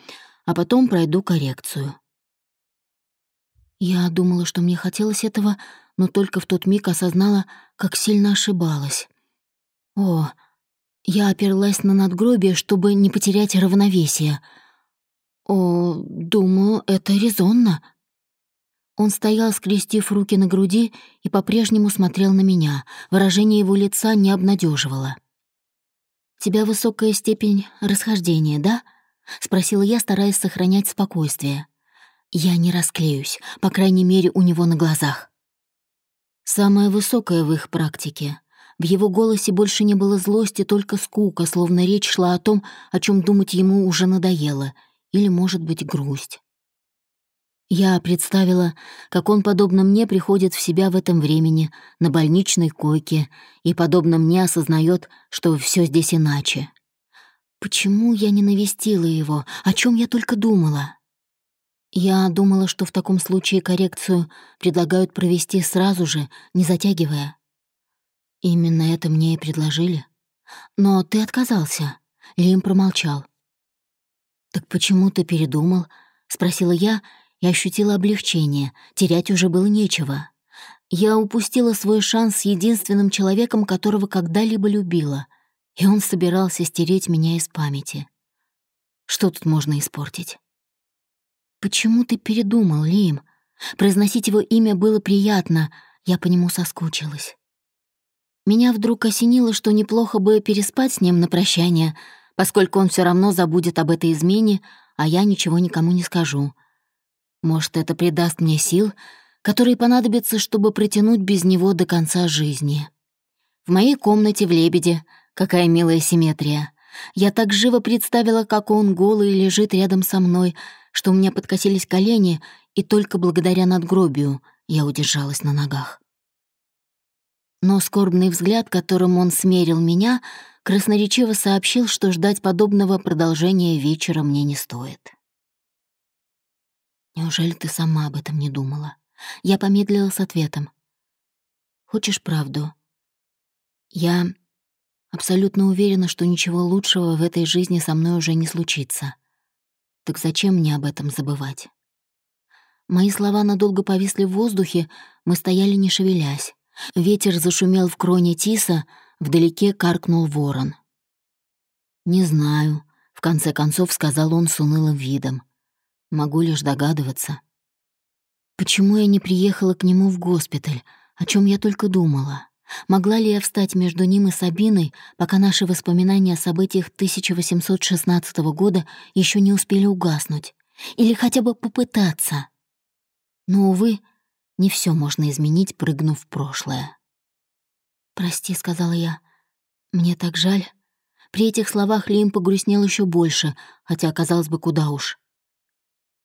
а потом пройду коррекцию. Я думала, что мне хотелось этого, но только в тот миг осознала, как сильно ошибалась. О, я оперлась на надгробие, чтобы не потерять равновесие. О, думаю, это резонно. Он стоял, скрестив руки на груди, и по-прежнему смотрел на меня. Выражение его лица не обнадеживало. «Тебя высокая степень расхождения, да?» — спросила я, стараясь сохранять спокойствие. «Я не расклеюсь, по крайней мере, у него на глазах». Самое высокое в их практике. В его голосе больше не было злости, только скука, словно речь шла о том, о чем думать ему уже надоело, или, может быть, грусть. Я представила, как он, подобно мне, приходит в себя в этом времени, на больничной койке, и, подобно мне, осознает, что все здесь иначе. Почему я не навестила его? О чем я только думала? Я думала, что в таком случае коррекцию предлагают провести сразу же, не затягивая. Именно это мне и предложили. Но ты отказался. Лим промолчал. «Так почему ты передумал?» — спросила я и ощутила облегчение, терять уже было нечего. Я упустила свой шанс с единственным человеком, которого когда-либо любила, и он собирался стереть меня из памяти. Что тут можно испортить? «Почему ты передумал, Лим?» Произносить его имя было приятно, я по нему соскучилась. Меня вдруг осенило, что неплохо бы переспать с ним на прощание, поскольку он все равно забудет об этой измене, а я ничего никому не скажу. Может, это придаст мне сил, которые понадобятся, чтобы протянуть без него до конца жизни. В моей комнате в «Лебеде» какая милая симметрия. Я так живо представила, как он голый лежит рядом со мной, что у меня подкосились колени, и только благодаря надгробию я удержалась на ногах. Но скорбный взгляд, которым он смерил меня, красноречиво сообщил, что ждать подобного продолжения вечера мне не стоит. Неужели ты сама об этом не думала? Я помедлила с ответом. Хочешь правду? Я абсолютно уверена, что ничего лучшего в этой жизни со мной уже не случится. Так зачем мне об этом забывать? Мои слова надолго повисли в воздухе, мы стояли не шевелясь. Ветер зашумел в кроне тиса, вдалеке каркнул ворон. «Не знаю», — в конце концов сказал он с унылым видом. Могу лишь догадываться. Почему я не приехала к нему в госпиталь? О чем я только думала? Могла ли я встать между ним и Сабиной, пока наши воспоминания о событиях 1816 года еще не успели угаснуть? Или хотя бы попытаться? Но, увы, не все можно изменить, прыгнув в прошлое. «Прости», — сказала я, — «мне так жаль». При этих словах Лим погрустнел еще больше, хотя, казалось бы, куда уж.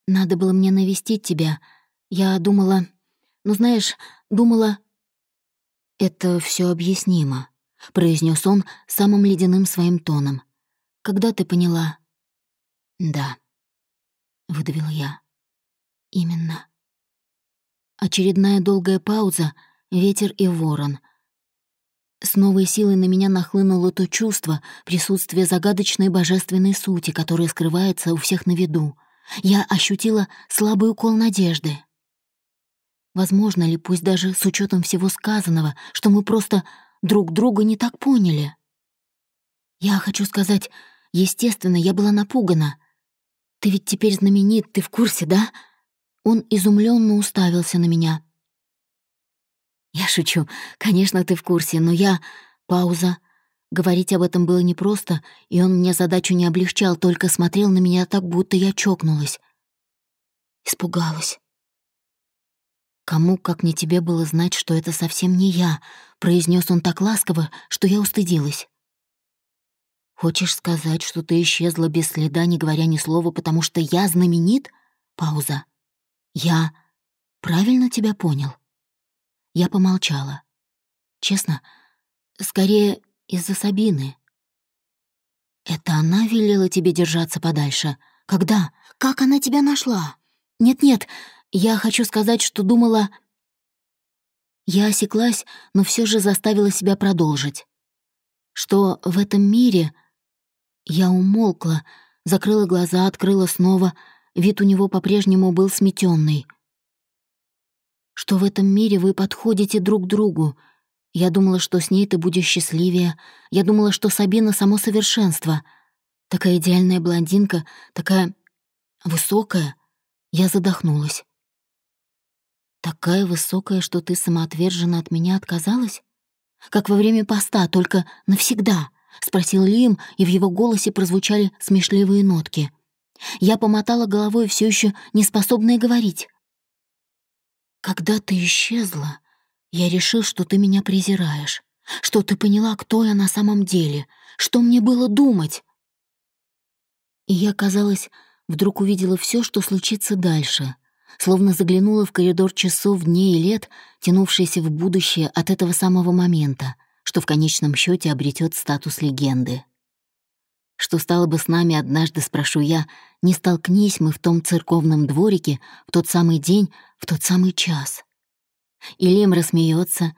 Надо было мне навестить тебя. Я думала... Ну, знаешь, думала... Это все объяснимо, произнес он самым ледяным своим тоном. Когда ты поняла? Да, выдавила я. Именно. Очередная долгая пауза, ветер и ворон. С новой силой на меня нахлынуло то чувство, присутствие загадочной божественной сути, которая скрывается у всех на виду — я ощутила слабый укол надежды. Возможно ли, пусть даже с учетом всего сказанного, что мы просто друг друга не так поняли? Я хочу сказать, естественно, я была напугана. Ты ведь теперь знаменит, ты в курсе, да? Он изумленно уставился на меня. Я шучу. Конечно, ты в курсе, но я... Пауза. Говорить об этом было непросто, и он мне задачу не облегчал, только смотрел на меня так, будто я чокнулась. Испугалась. «Кому, как не тебе, было знать, что это совсем не я?» — произнес он так ласково, что я устыдилась. «Хочешь сказать, что ты исчезла без следа, не говоря ни слова, потому что я знаменит?» Пауза. «Я правильно тебя понял?» Я помолчала. «Честно, скорее из-за Сабины». «Это она велела тебе держаться подальше? Когда? Как она тебя нашла?» «Нет-нет, я хочу сказать, что думала...» Я осеклась, но все же заставила себя продолжить. Что в этом мире... Я умолкла, закрыла глаза, открыла снова. Вид у него по-прежнему был сметенный. Что в этом мире вы подходите друг другу. Я думала, что с ней ты будешь счастливее. Я думала, что Сабина — само совершенство. Такая идеальная блондинка, такая высокая. Я задохнулась. «Такая высокая, что ты самоотверженно от меня отказалась? Как во время поста, только навсегда?» — спросил Лим, и в его голосе прозвучали смешливые нотки. Я помотала головой, все еще не способная говорить. «Когда ты исчезла, я решил, что ты меня презираешь, что ты поняла, кто я на самом деле, что мне было думать». И я, казалось, вдруг увидела все, что случится дальше, словно заглянула в коридор часов, дней и лет, тянувшийся в будущее от этого самого момента, что в конечном счете обретет статус легенды. Что стало бы с нами однажды, спрошу я, не столкнись мы в том церковном дворике в тот самый день, в тот самый час. И Лем рассмеется.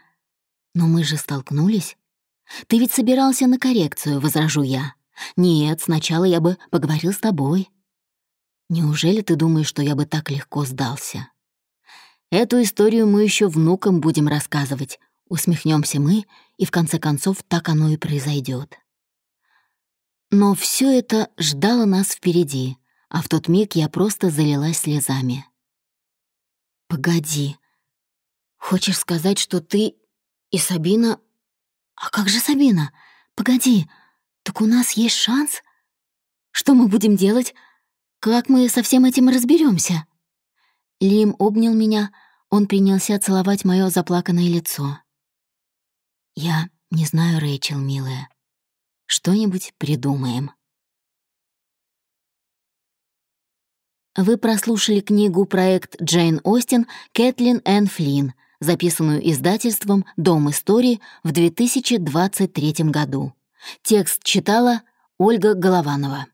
Но мы же столкнулись. Ты ведь собирался на коррекцию, возражу я. Нет, сначала я бы поговорил с тобой. Неужели ты думаешь, что я бы так легко сдался? Эту историю мы еще внукам будем рассказывать. Усмехнемся мы, и в конце концов так оно и произойдет. Но все это ждало нас впереди, а в тот миг я просто залилась слезами. «Погоди. Хочешь сказать, что ты и Сабина... А как же Сабина? Погоди, так у нас есть шанс? Что мы будем делать? Как мы со всем этим разберемся? Лим обнял меня, он принялся целовать мое заплаканное лицо. «Я не знаю, Рэйчел, милая. Что-нибудь придумаем». Вы прослушали книгу «Проект Джейн Остин. Кэтлин Энн Флинн», записанную издательством «Дом истории» в 2023 году. Текст читала Ольга Голованова.